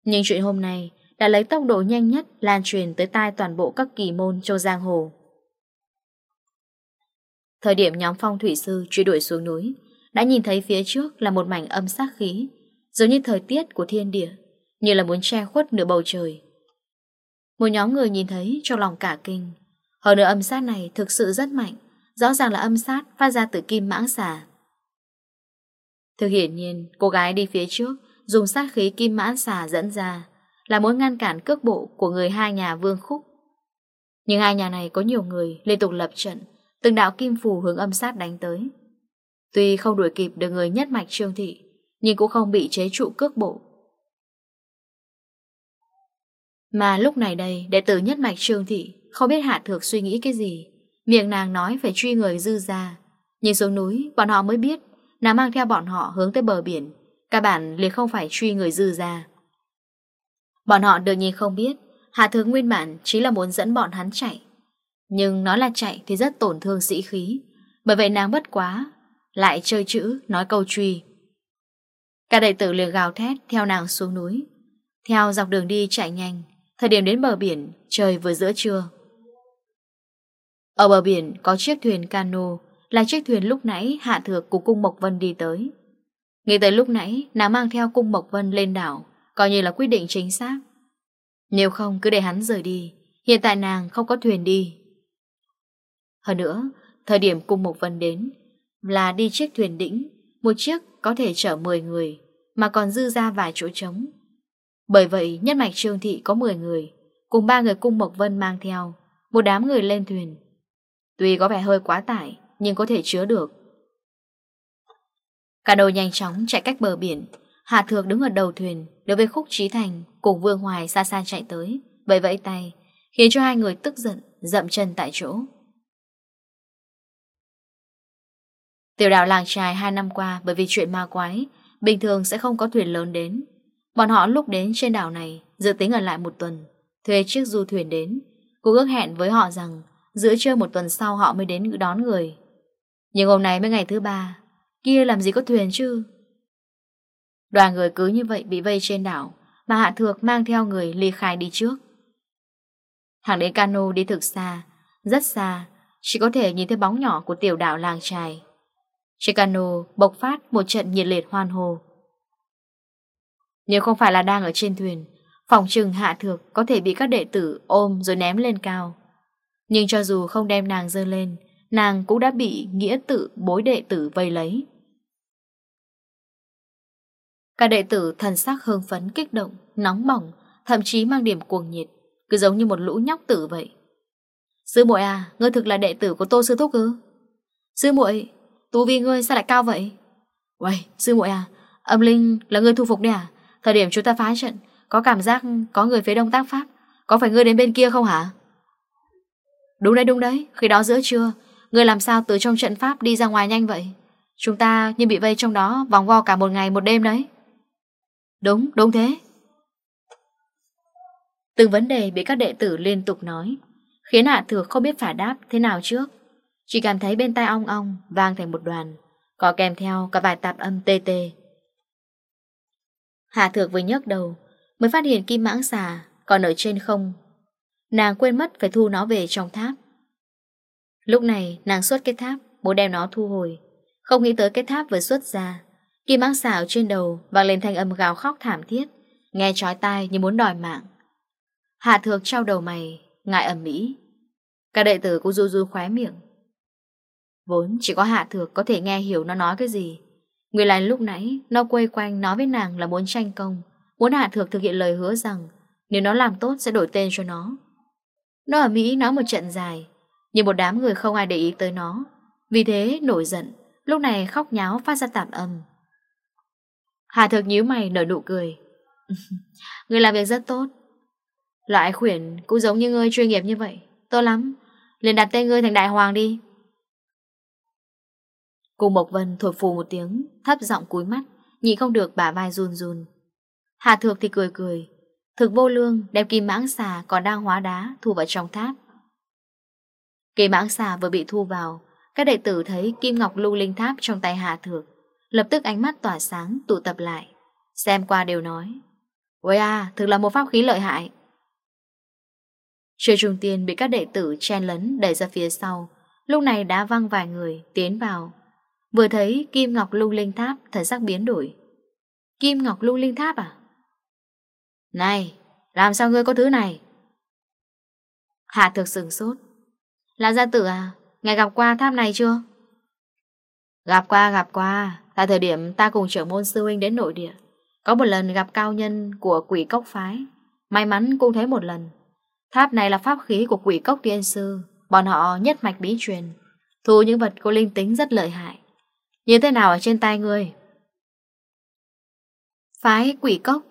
nhưng chuyện hôm nay đã lấy tốc độ nhanh nhất lan truyền tới tai toàn bộ các kỳ môn châu giang hồ. Thời điểm nhóm phong thủy sư truy đuổi xuống núi đã nhìn thấy phía trước là một mảnh âm sát khí, giống như thời tiết của thiên địa, như là muốn che khuất nửa bầu trời. Một nhóm người nhìn thấy trong lòng cả kinh, hơn nữa âm sát này thực sự rất mạnh, rõ ràng là âm sát phát ra từ kim mãng xà. Thực hiển nhiên, cô gái đi phía trước dùng sát khí kim mãn xà dẫn ra là muốn ngăn cản cước bộ của người hai nhà vương khúc. Nhưng hai nhà này có nhiều người liên tục lập trận, từng đạo kim phù hướng âm sát đánh tới. Tuy không đuổi kịp được người nhất mạch Trương Thị, nhưng cũng không bị chế trụ cước bộ. Mà lúc này đây, đệ tử nhất mạch Trương Thị không biết Hạ Thược suy nghĩ cái gì. Miệng nàng nói phải truy người dư ra. Nhìn xuống núi, bọn họ mới biết nàng mang theo bọn họ hướng tới bờ biển. Các bạn liền không phải truy người dư ra. Bọn họ đương nhiên không biết, Hạ Thược nguyên bản chỉ là muốn dẫn bọn hắn chạy. Nhưng nói là chạy thì rất tổn thương sĩ khí. Bởi vậy nàng bất quá lại chơi chữ, Nói câu truy. Cả đệ tử liền gào thét, Theo nàng xuống núi. Theo dọc đường đi chạy nhanh, Thời điểm đến bờ biển, Trời vừa giữa trưa. Ở bờ biển có chiếc thuyền cano, Là chiếc thuyền lúc nãy Hạ Thược cùng Cung Mộc Vân đi tới. Nghĩ tới lúc nãy, Nàng mang theo Cung Mộc Vân lên đảo, Coi như là quyết định chính xác. Nếu không, cứ để hắn rời đi, Hiện tại nàng không có thuyền đi. Hơn nữa, Thời điểm Cung Mộc Vân đến là đi chiếc thuyền đĩnh, một chiếc có thể chở 10 người, mà còn dư ra vài chỗ trống. Bởi vậy, nhất mạch Trương Thị có 10 người, cùng ba người cung Mộc Vân mang theo, một đám người lên thuyền. Tuy có vẻ hơi quá tải, nhưng có thể chứa được. Cả Cano nhanh chóng chạy cách bờ biển, Hà Thược đứng ở đầu thuyền, đối với Khúc Trí Thành cùng Vương Hoài xa xa chạy tới, vẫy vẫy tay, khiến cho hai người tức giận, dậm chân tại chỗ. Tiểu đảo làng trài hai năm qua bởi vì chuyện ma quái, bình thường sẽ không có thuyền lớn đến. Bọn họ lúc đến trên đảo này, dự tính ở lại một tuần, thuê chiếc du thuyền đến. Cô ước hẹn với họ rằng giữa trưa một tuần sau họ mới đến đón người. Nhưng hôm nay mới ngày thứ ba, kia làm gì có thuyền chứ? Đoàn người cứ như vậy bị vây trên đảo, mà Hạ Thược mang theo người ly khai đi trước. Hàng đến cano đi thực xa, rất xa, chỉ có thể nhìn thấy bóng nhỏ của tiểu đảo làng trài. Chicano bộc phát một trận nhiệt liệt hoan hồ. Nếu không phải là đang ở trên thuyền, phòng trừng hạ thược có thể bị các đệ tử ôm rồi ném lên cao. Nhưng cho dù không đem nàng dơ lên, nàng cũng đã bị nghĩa tử bối đệ tử vây lấy. Các đệ tử thần sắc hương phấn kích động, nóng bỏng, thậm chí mang điểm cuồng nhiệt, cứ giống như một lũ nhóc tử vậy. Sư muội à, ngươi thực là đệ tử của Tô Sư Thúc ư? Sư muội Tu vi ngươi sao lại cao vậy? Uầy, sư muội à Âm linh là ngươi thu phục đấy à? Thời điểm chúng ta phá trận, Có cảm giác có người phía đông tác pháp, Có phải ngươi đến bên kia không hả? Đúng đấy đúng đấy, Khi đó giữa trưa, Ngươi làm sao từ trong trận pháp đi ra ngoài nhanh vậy? Chúng ta như bị vây trong đó Vòng vo cả một ngày một đêm đấy. Đúng đúng thế. Từng vấn đề bị các đệ tử liên tục nói, Khiến hạ thừa không biết phải đáp thế nào trước. Chỉ cảm thấy bên tai ong ong vang thành một đoàn, có kèm theo cả vài tạp âm tê tê. Hạ thược vừa nhấc đầu, mới phát hiện kim mãng xà còn ở trên không. Nàng quên mất phải thu nó về trong tháp. Lúc này nàng xuất cái tháp, muốn đem nó thu hồi. Không nghĩ tới cái tháp vừa xuất ra. Kim mãng xà ở trên đầu vang lên thanh âm gào khóc thảm thiết, nghe trói tai như muốn đòi mạng. Hạ thược trao đầu mày, ngại ẩm mỹ. Các đệ tử cũng du du khóe miệng. Vốn chỉ có Hạ Thược có thể nghe hiểu nó nói cái gì. Người lại lúc nãy, Nó quay quanh nói với nàng là muốn tranh công. Muốn Hạ Thược thực hiện lời hứa rằng, Nếu nó làm tốt sẽ đổi tên cho nó. Nó ở Mỹ nói một trận dài, Nhưng một đám người không ai để ý tới nó. Vì thế, nổi giận, Lúc này khóc nháo phát ra tạp âm. Hạ Thược nhíu mày, nở nụ cười. *laughs* Người làm việc rất tốt. Loại khuyển cũng giống như ngươi chuyên nghiệp như vậy, Tốt lắm. Liền đặt tên ngươi thành đại hoàng đi. Cùng Mộc Vân thổi phù một tiếng, thấp giọng cúi mắt, nhị không được bả vai run run. Hà Thược thì cười cười, thực vô lương đem kim mãng xà còn đang hóa đá thu vào trong tháp. Kim mãng xà vừa bị thu vào, các đệ tử thấy kim ngọc lưu linh tháp trong tay Hà Thược, lập tức ánh mắt tỏa sáng tụ tập lại, xem qua đều nói. Ôi à, thực là một pháp khí lợi hại. trời trùng tiên bị các đệ tử chen lấn đẩy ra phía sau, lúc này đã văng vài người tiến vào Vừa thấy Kim Ngọc Lưu Linh Tháp, Thần sắc biến đổi. Kim Ngọc Lưu Linh Tháp à? Này, Làm sao ngươi có thứ này? Hạ thực sừng sốt. Là gia tử à? Ngày gặp qua tháp này chưa? Gặp qua gặp qua. Tại thời điểm ta cùng trưởng môn sư huynh đến nội địa, Có một lần gặp cao nhân của quỷ cốc phái. May mắn cũng thấy một lần. Tháp này là pháp khí của quỷ cốc tiên sư. Bọn họ nhất mạch bí truyền, Thu những vật có linh tính rất lợi hại. Như thế nào ở trên tay ngươi? Phái quỷ cốc.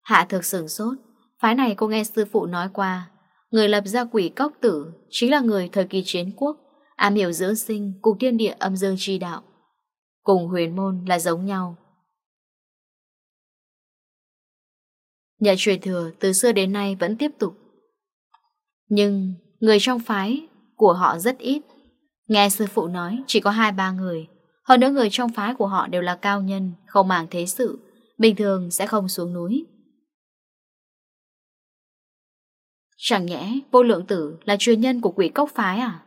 Hạ thực sửng sốt. Phái này cô nghe sư phụ nói qua. Người lập ra quỷ cốc tử Chính là người thời kỳ chiến quốc, Am hiểu dưỡng sinh, cùng thiên địa âm dương tri đạo, Cùng huyền môn là giống nhau. Nhà truyền thừa từ xưa đến nay vẫn tiếp tục. Nhưng người trong phái của họ rất ít. Nghe sư phụ nói chỉ có hai ba người. Hơn nữa người trong phái của họ đều là cao nhân Không màng thế sự Bình thường sẽ không xuống núi. Chẳng nhẽ vô lượng tử là truyền nhân của quỷ cốc phái à?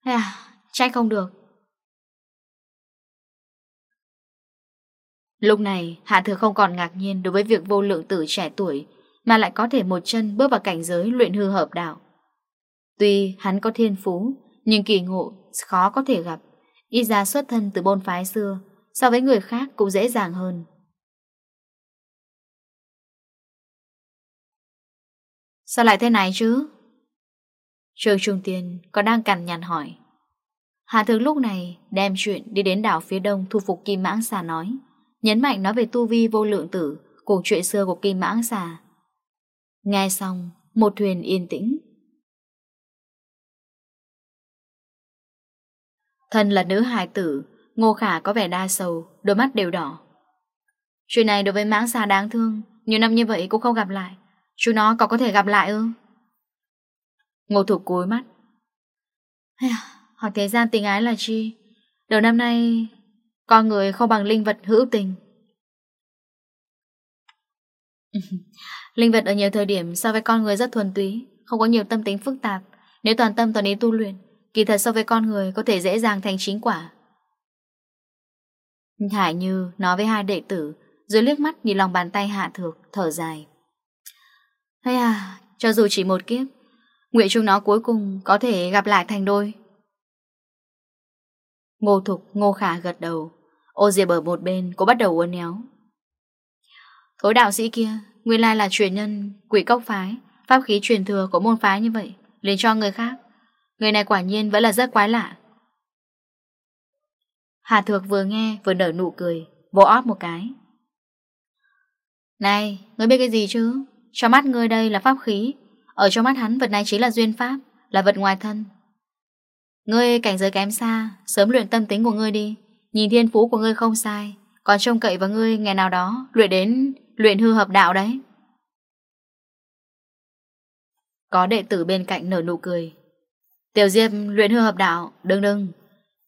À, trai không được. Lúc này Hạ Thừa không còn ngạc nhiên đối với việc vô lượng tử trẻ tuổi Mà lại có thể một chân bước vào cảnh giới luyện hư hợp đạo. Tuy hắn có thiên phú, nhưng kỳ ngộ khó có thể gặp. Y ra xuất thân từ bôn phái xưa, so với người khác cũng dễ dàng hơn. Sao lại thế này chứ? Trường Trung Tiên còn đang cằn nhằn hỏi. Hà Thượng lúc này đem chuyện đi đến đảo phía đông thu phục Kim Mãng Xà nói, nhấn mạnh nói về tu vi vô lượng tử cùng chuyện xưa của Kim Mãng Xà. Nghe xong, một thuyền yên tĩnh, Thân là nữ hài tử, Ngô Khả có vẻ đa sầu, đôi mắt đều đỏ. Chuyện này đối với mãng xà đáng thương, nhiều năm như vậy cũng không gặp lại. Chú nó có có thể gặp lại ư? Ngô Thục cúi mắt. Hỏi thế gian tình ái là chi? Đầu năm nay, con người không bằng linh vật hữu tình. *laughs* linh vật ở nhiều thời điểm so với con người rất thuần túy, không có nhiều tâm tính phức tạp. Nếu toàn tâm toàn ý tu luyện, Kỳ thật so với con người có thể dễ dàng thành chính quả. Thả Như nói với hai đệ tử Rồi liếc mắt nhìn lòng bàn tay Hạ Thược Thở dài. Hay à Cho dù chỉ một kiếp Nguyện chúng nó cuối cùng có thể gặp lại thành đôi. Ngô Thục, Ngô Khả gật đầu. Ô Diệp ở một bên Cô bắt đầu uốn éo. Thối đạo sĩ kia Nguyên lai là truyền nhân Quỷ cốc phái Pháp khí truyền thừa của môn phái như vậy liền cho người khác. Người này quả nhiên vẫn là rất quái lạ. Hà Thược vừa nghe vừa nở nụ cười Vỗ óp một cái. Này, ngươi biết cái gì chứ? Cho mắt ngươi đây là pháp khí Ở trong mắt hắn vật này chính là duyên pháp Là vật ngoài thân. Ngươi cảnh giới kém xa Sớm luyện tâm tính của ngươi đi Nhìn thiên phú của ngươi không sai Còn trông cậy vào ngươi ngày nào đó Luyện đến luyện hư hợp đạo đấy. Có đệ tử bên cạnh nở nụ cười Tiểu Diệp luyện hư hợp đạo, đừng đừng.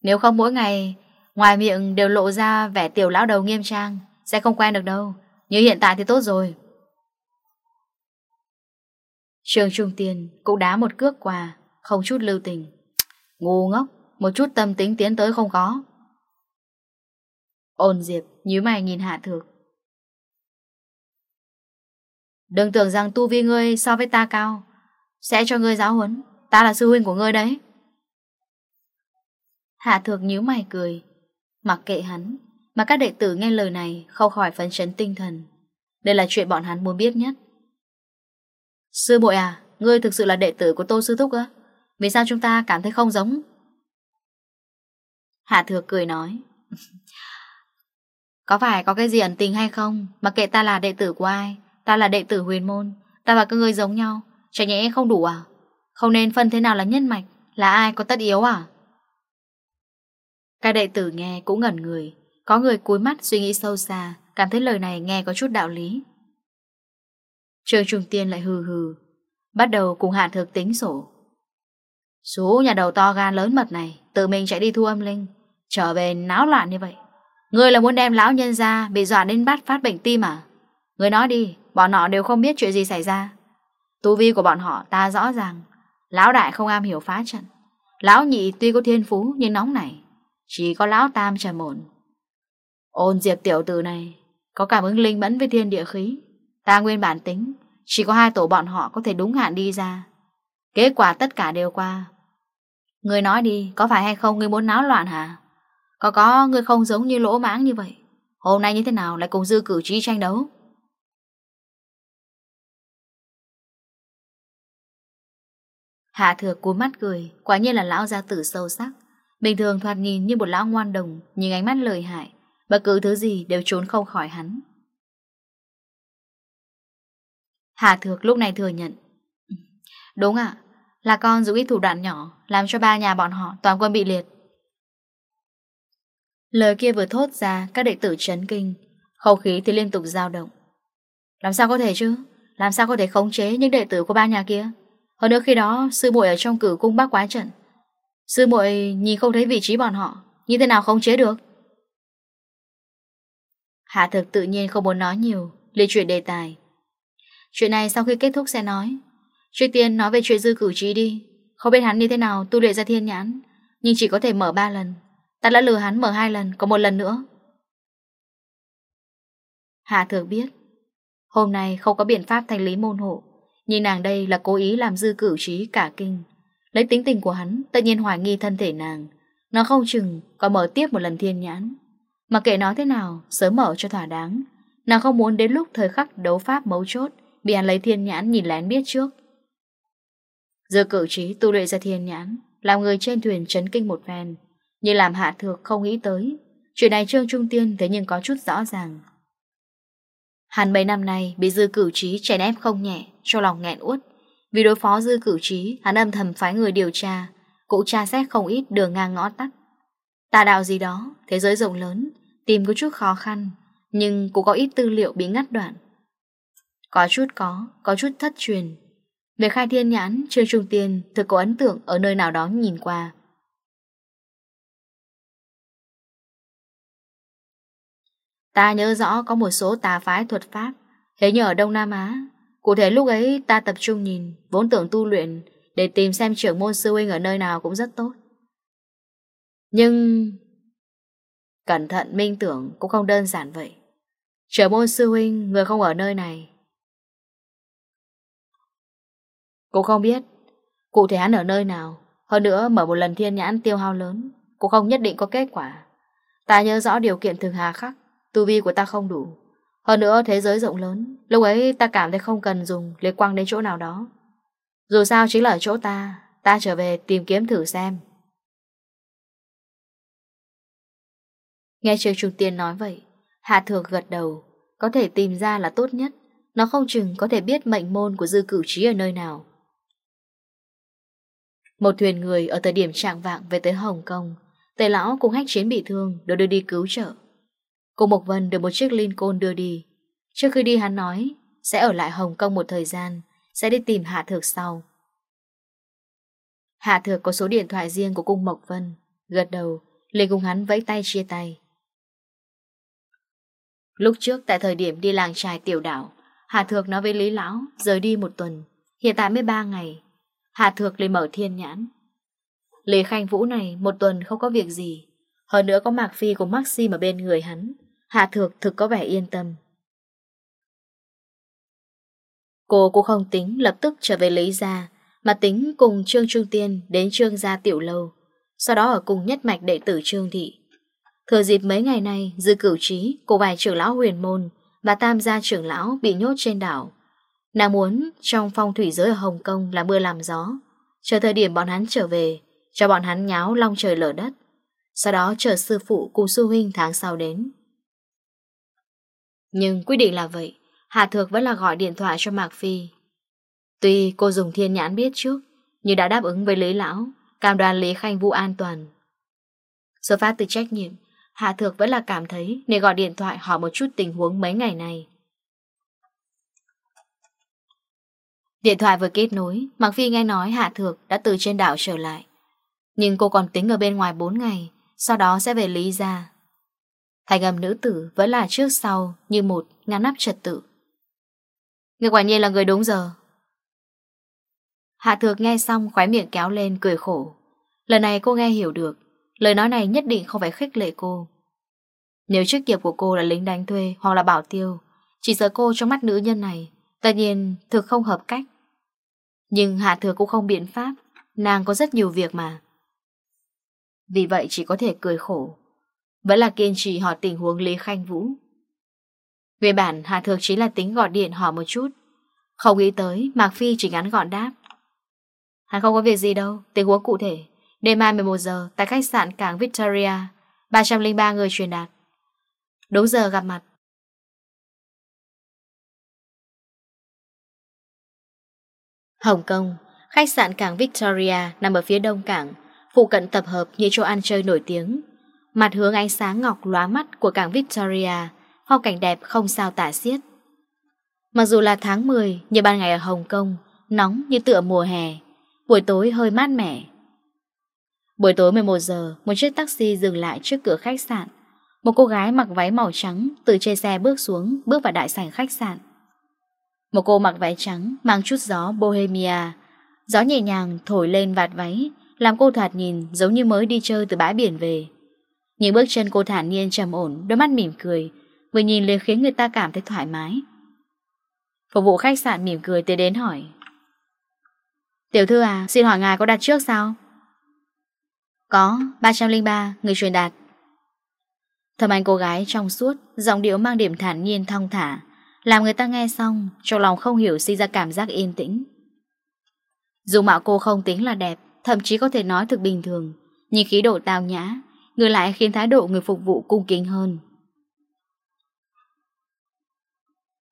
Nếu không mỗi ngày, ngoài miệng đều lộ ra vẻ tiểu lão đầu nghiêm trang, sẽ không quen được đâu. Như hiện tại thì tốt rồi. Trường Trung Tiên cũng đá một cước qua, không chút lưu tình. Ngu ngốc, một chút tâm tính tiến tới không có. Ôn Diệp nhíu mày nhìn Hạ Thược. Đừng tưởng rằng tu vi ngươi so với ta cao, sẽ cho ngươi giáo huấn. Ta là sư huynh của ngươi đấy. Hạ thược nhíu mày cười. Mặc kệ hắn, Mà các đệ tử nghe lời này Không khỏi phấn chấn tinh thần. Đây là chuyện bọn hắn muốn biết nhất. Sư bội à Ngươi thực sự là đệ tử của Tô Sư Thúc á? Vì sao chúng ta cảm thấy không giống? Hạ thược cười nói. *laughs* Có phải có cái gì ẩn tình hay không? Mặc kệ ta là đệ tử của ai, Ta là đệ tử huyền môn, Ta và các ngươi giống nhau Chả nhẽ không đủ à? Không nên phân thế nào là nhân mạch, Là ai có tất yếu à? Các đệ tử nghe cũng ngẩn người, Có người cúi mắt suy nghĩ sâu xa, Cảm thấy lời này nghe có chút đạo lý. Trường Trung Tiên lại hừ hừ, Bắt đầu cùng hạ thực tính sổ. Số nhà đầu to gan lớn mật này, Tự mình chạy đi thu âm linh, Trở về náo loạn như vậy. Người là muốn đem lão nhân ra Bị dọa đến bắt phát bệnh tim à? Người nói đi, Bọn họ đều không biết chuyện gì xảy ra. Tu vi của bọn họ ta rõ ràng Lão đại không am hiểu phá trận. Lão nhị tuy có thiên phú nhưng nóng này Chỉ có lão tam trầm ổn Ôn diệp tiểu tử này Có cảm ứng linh mẫn với thiên địa khí. Ta nguyên bản tính, Chỉ có hai tổ bọn họ có thể đúng hạn đi ra. Kết quả tất cả đều qua. Người nói đi, Có phải hay không người muốn náo loạn hả? Có có người không giống như lỗ mãng như vậy. Hôm nay như thế nào lại cùng dư cử trí tranh đấu? Hạ thừa cúi mắt cười, Quả nhiên là lão gia tử sâu sắc. Bình thường thoạt nhìn như một lão ngoan đồng, Nhưng ánh mắt lời hại, Bất cứ thứ gì đều trốn không khỏi hắn. Hạ thược lúc này thừa nhận. Ừ, đúng ạ, Là con dùng ít thủ đoạn nhỏ, Làm cho ba nhà bọn họ toàn quân bị liệt. Lời kia vừa thốt ra, Các đệ tử chấn kinh Không khí thì liên tục dao động. Làm sao có thể chứ? Làm sao có thể khống chế những đệ tử của ba nhà kia? Hơn nữa khi đó, sư muội ở trong cử cung bác quái trận. Sư muội nhìn không thấy vị trí bọn họ, Như thế nào không chế được? Hạ thực tự nhiên không muốn nói nhiều Lê chuyển đề tài. Chuyện này sau khi kết thúc sẽ nói. Trước tiên nói về chuyện dư cử trí đi. Không biết hắn như thế nào tu luyện ra thiên nhãn, Nhưng chỉ có thể mở 3 lần. Ta đã lừa hắn mở hai lần Có một lần nữa. Hạ thược biết, Hôm nay không có biện pháp thành lý môn hộ. Nhưng nàng đây là cố ý làm dư cử trí cả kinh. Lấy tính tình của hắn, Tất nhiên hoài nghi thân thể nàng. Nó không chừng còn mở tiếp một lần thiên nhãn. Mà kệ nó thế nào, Sớm mở cho thỏa đáng. Nàng không muốn đến lúc thời khắc đấu pháp mấu chốt, Bị hắn lấy thiên nhãn nhìn lén biết trước. Dư cử trí tu luyện ra thiên nhãn, Làm người trên thuyền chấn kinh một phen. Nhưng làm hạ thược không nghĩ tới. Chuyện này Trương Trung Tiên thế nhưng có chút rõ ràng. Hắn mấy năm nay bị dư cử trí chèn ép không nhẹ, cho lòng nghẹn út Vì đối phó dư cử trí, hắn âm thầm phái người điều tra, cụ tra xét không ít đường ngang ngõ tắt. Tà đạo gì đó, thế giới rộng lớn, tìm có chút khó khăn, nhưng cũng có ít tư liệu bị ngắt đoạn. Có chút có, có chút thất truyền. Về khai thiên nhãn, Trương Trung Tiên thực có ấn tượng ở nơi nào đó nhìn qua. Ta nhớ rõ có một số tà phái thuật pháp. Thế nhờ ở Đông Nam Á, Cụ thể lúc ấy ta tập trung nhìn, Vốn tưởng tu luyện Để tìm xem trưởng môn sư huynh ở nơi nào cũng rất tốt. Nhưng Cẩn thận minh tưởng Cũng không đơn giản vậy. Trưởng môn sư huynh, người không ở nơi này, Cũng không biết Cụ thể hắn ở nơi nào. Hơn nữa, mở một lần thiên nhãn tiêu hao lớn, Cũng không nhất định có kết quả. Ta nhớ rõ điều kiện thường hà khắc. Tu vi của ta không đủ. Hơn nữa, thế giới rộng lớn, Lúc ấy ta cảm thấy không cần dùng Lấy quang đến chỗ nào đó. Dù sao chính là ở chỗ ta Ta trở về tìm kiếm thử xem. Nghe Trương Trung Tiên nói vậy, Hạ Thược gật đầu. Có thể tìm ra là tốt nhất. Nó không chừng có thể biết mệnh môn của dư cửu trí ở nơi nào. Một thuyền người ở thời điểm trạng vạng về tới Hồng Kông, Tề lão cùng hách chiến bị thương, Được đưa đi cứu trợ. Cô Mộc Vân được một chiếc Lincoln đưa đi. Trước khi đi hắn nói, sẽ ở lại Hồng Kông một thời gian, sẽ đi tìm Hạ Thược sau. Hạ Thược có số điện thoại riêng của cung Mộc Vân. Gật đầu, liền cùng hắn vẫy tay chia tay. Lúc trước tại thời điểm đi làng trài tiểu đảo, Hạ Thược nói với Lý Lão rời đi một tuần, hiện tại mới ba ngày. Hạ Thược liền mở thiên nhãn. Lý Khanh Vũ này một tuần không có việc gì, hơn nữa có Mạc Phi của Maxim ở bên người hắn. Hạ Thược thực có vẻ yên tâm. Cô cũng không tính lập tức trở về Lý Gia, mà tính cùng Trương Trung Tiên đến Trương Gia Tiểu Lâu, sau đó ở cùng nhất mạch đệ tử Trương Thị. Thừa dịp mấy ngày nay, dư cửu trí của vài trưởng lão huyền môn và tam gia trưởng lão bị nhốt trên đảo. Nàng muốn trong phong thủy giới ở Hồng Kông là mưa làm gió, chờ thời điểm bọn hắn trở về, cho bọn hắn nháo long trời lở đất. Sau đó chờ sư phụ cùng sư huynh tháng sau đến. Nhưng quyết định là vậy, Hạ Thược vẫn là gọi điện thoại cho Mạc Phi. Tuy cô dùng thiên nhãn biết trước, nhưng đã đáp ứng với Lý Lão, cảm đoàn Lý Khanh Vũ an toàn. Xuất phát từ trách nhiệm, Hạ Thược vẫn là cảm thấy nên gọi điện thoại hỏi một chút tình huống mấy ngày này. Điện thoại vừa kết nối, Mạc Phi nghe nói Hạ Thược đã từ trên đảo trở lại. Nhưng cô còn tính ở bên ngoài 4 ngày, sau đó sẽ về Lý ra. Thành âm nữ tử vẫn là trước sau Như một ngăn nắp trật tự. Người quả nhiên là người đúng giờ. Hạ thược nghe xong khoái miệng kéo lên cười khổ. Lần này cô nghe hiểu được, Lời nói này nhất định không phải khích lệ cô. Nếu trước nghiệp của cô là lính đánh thuê Hoặc là bảo tiêu, Chỉ sợ cô trong mắt nữ nhân này, Tất nhiên thực không hợp cách. Nhưng Hạ Thừa cũng không biện pháp, Nàng có rất nhiều việc mà. Vì vậy chỉ có thể cười khổ. Vẫn là kiên trì hỏi tình huống Lý Khanh Vũ. Về bản, Hà Thược chính là tính gọi điện hỏi một chút. Không nghĩ tới, Mạc Phi chỉ ngắn gọn đáp. Hắn không có việc gì đâu, Tình huống cụ thể. Đêm mai 11 giờ, tại khách sạn cảng Victoria 303 người truyền đạt. Đúng giờ gặp mặt. Hồng Kông, Khách sạn cảng Victoria nằm ở phía đông cảng, Phụ cận tập hợp những chỗ ăn chơi nổi tiếng. Mặt hướng ánh sáng ngọc lóa mắt của cảng Victoria, phong cảnh đẹp không sao tả xiết. Mặc dù là tháng 10 như ban ngày ở Hồng Kông, nóng như tựa mùa hè, buổi tối hơi mát mẻ. Buổi tối 11 giờ, một chiếc taxi dừng lại trước cửa khách sạn. Một cô gái mặc váy màu trắng từ trên xe bước xuống, bước vào đại sảnh khách sạn. Một cô mặc váy trắng, mang chút gió bohemia. Gió nhẹ nhàng thổi lên vạt váy, làm cô thoạt nhìn giống như mới đi chơi từ bãi biển về. Những bước chân cô thản nhiên trầm ổn, Đôi mắt mỉm cười, Vừa nhìn liền khiến người ta cảm thấy thoải mái. Phục vụ khách sạn mỉm cười tới đến hỏi. Tiểu thư à Xin hỏi ngài có đặt trước sao? Có 303 Người truyền đạt. Thầm anh cô gái trong suốt, Giọng điệu mang điểm thản nhiên thong thả, Làm người ta nghe xong, Trong lòng không hiểu sinh ra cảm giác yên tĩnh. Dù mạo cô không tính là đẹp, Thậm chí có thể nói thực bình thường Nhưng khí độ tào nhã người lại khiến thái độ người phục vụ cung kính hơn.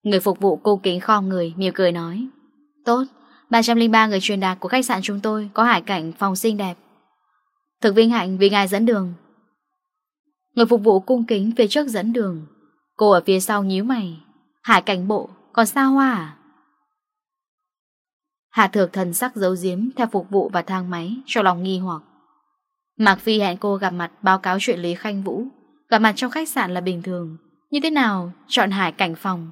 Người phục vụ cung kính kho người Mỉm cười nói Tốt, 303 người truyền đạt của khách sạn chúng tôi Có hải cảnh phòng xinh đẹp. Thực vinh hạnh vì ngài dẫn đường. Người phục vụ cung kính Phía trước dẫn đường. Cô ở phía sau nhíu mày. Hải cảnh bộ, còn sao hoa à? Hạ thược thần sắc dấu diếm Theo phục vụ và thang máy Cho lòng nghi hoặc. Mạc Phi hẹn cô gặp mặt báo cáo chuyện Lý Khanh Vũ. Gặp mặt trong khách sạn là bình thường. Như thế nào? Chọn hải cảnh phòng.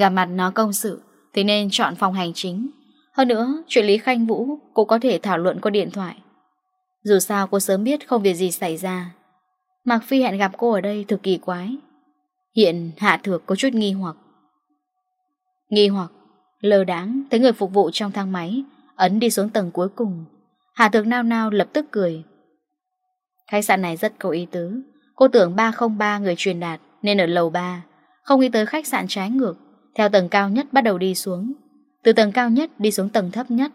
Gặp mặt nó công sự Thì nên chọn phòng hành chính. Hơn nữa, chuyện Lý Khanh Vũ Cô có thể thảo luận qua điện thoại. Dù sao cô sớm biết không việc gì xảy ra. Mạc Phi hẹn gặp cô ở đây thực kỳ quái. Hiện Hạ Thược có chút nghi hoặc. Nghi hoặc? Lờ đáng thấy người phục vụ trong thang máy, Ấn đi xuống tầng cuối cùng. Hà Tường nao nao lập tức cười. Khách sạn này rất có ý tứ. Cô tưởng 303 người truyền đạt nên ở lầu 3, không nghĩ tới khách sạn trái ngược, theo tầng cao nhất bắt đầu đi xuống, từ tầng cao nhất đi xuống tầng thấp nhất.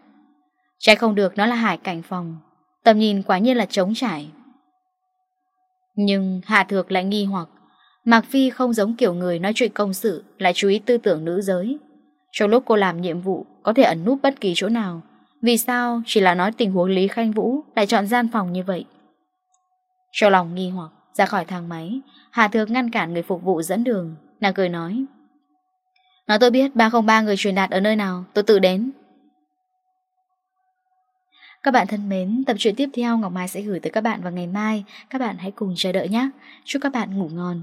Trái không được nó là hải cảnh phòng, tầm nhìn quả nhiên là trống trải. Nhưng Hà Thược lại nghi hoặc, Mạc Phi không giống kiểu người nói chuyện công sự, lại chú ý tư tưởng nữ giới. Trong lúc cô làm nhiệm vụ, có thể ẩn núp bất kỳ chỗ nào, vì sao chỉ là nói tình huống Lý Khanh Vũ lại chọn gian phòng như vậy? Cho lòng nghi hoặc, ra khỏi thang máy, Hà Thược ngăn cản người phục vụ dẫn đường, nàng cười nói. Nói tôi biết 303 người truyền đạt ở nơi nào, tôi tự đến. Các bạn thân mến, tập truyện tiếp theo Ngọc Mai sẽ gửi tới các bạn vào ngày mai. Các bạn hãy cùng chờ đợi nhé. Chúc các bạn ngủ ngon.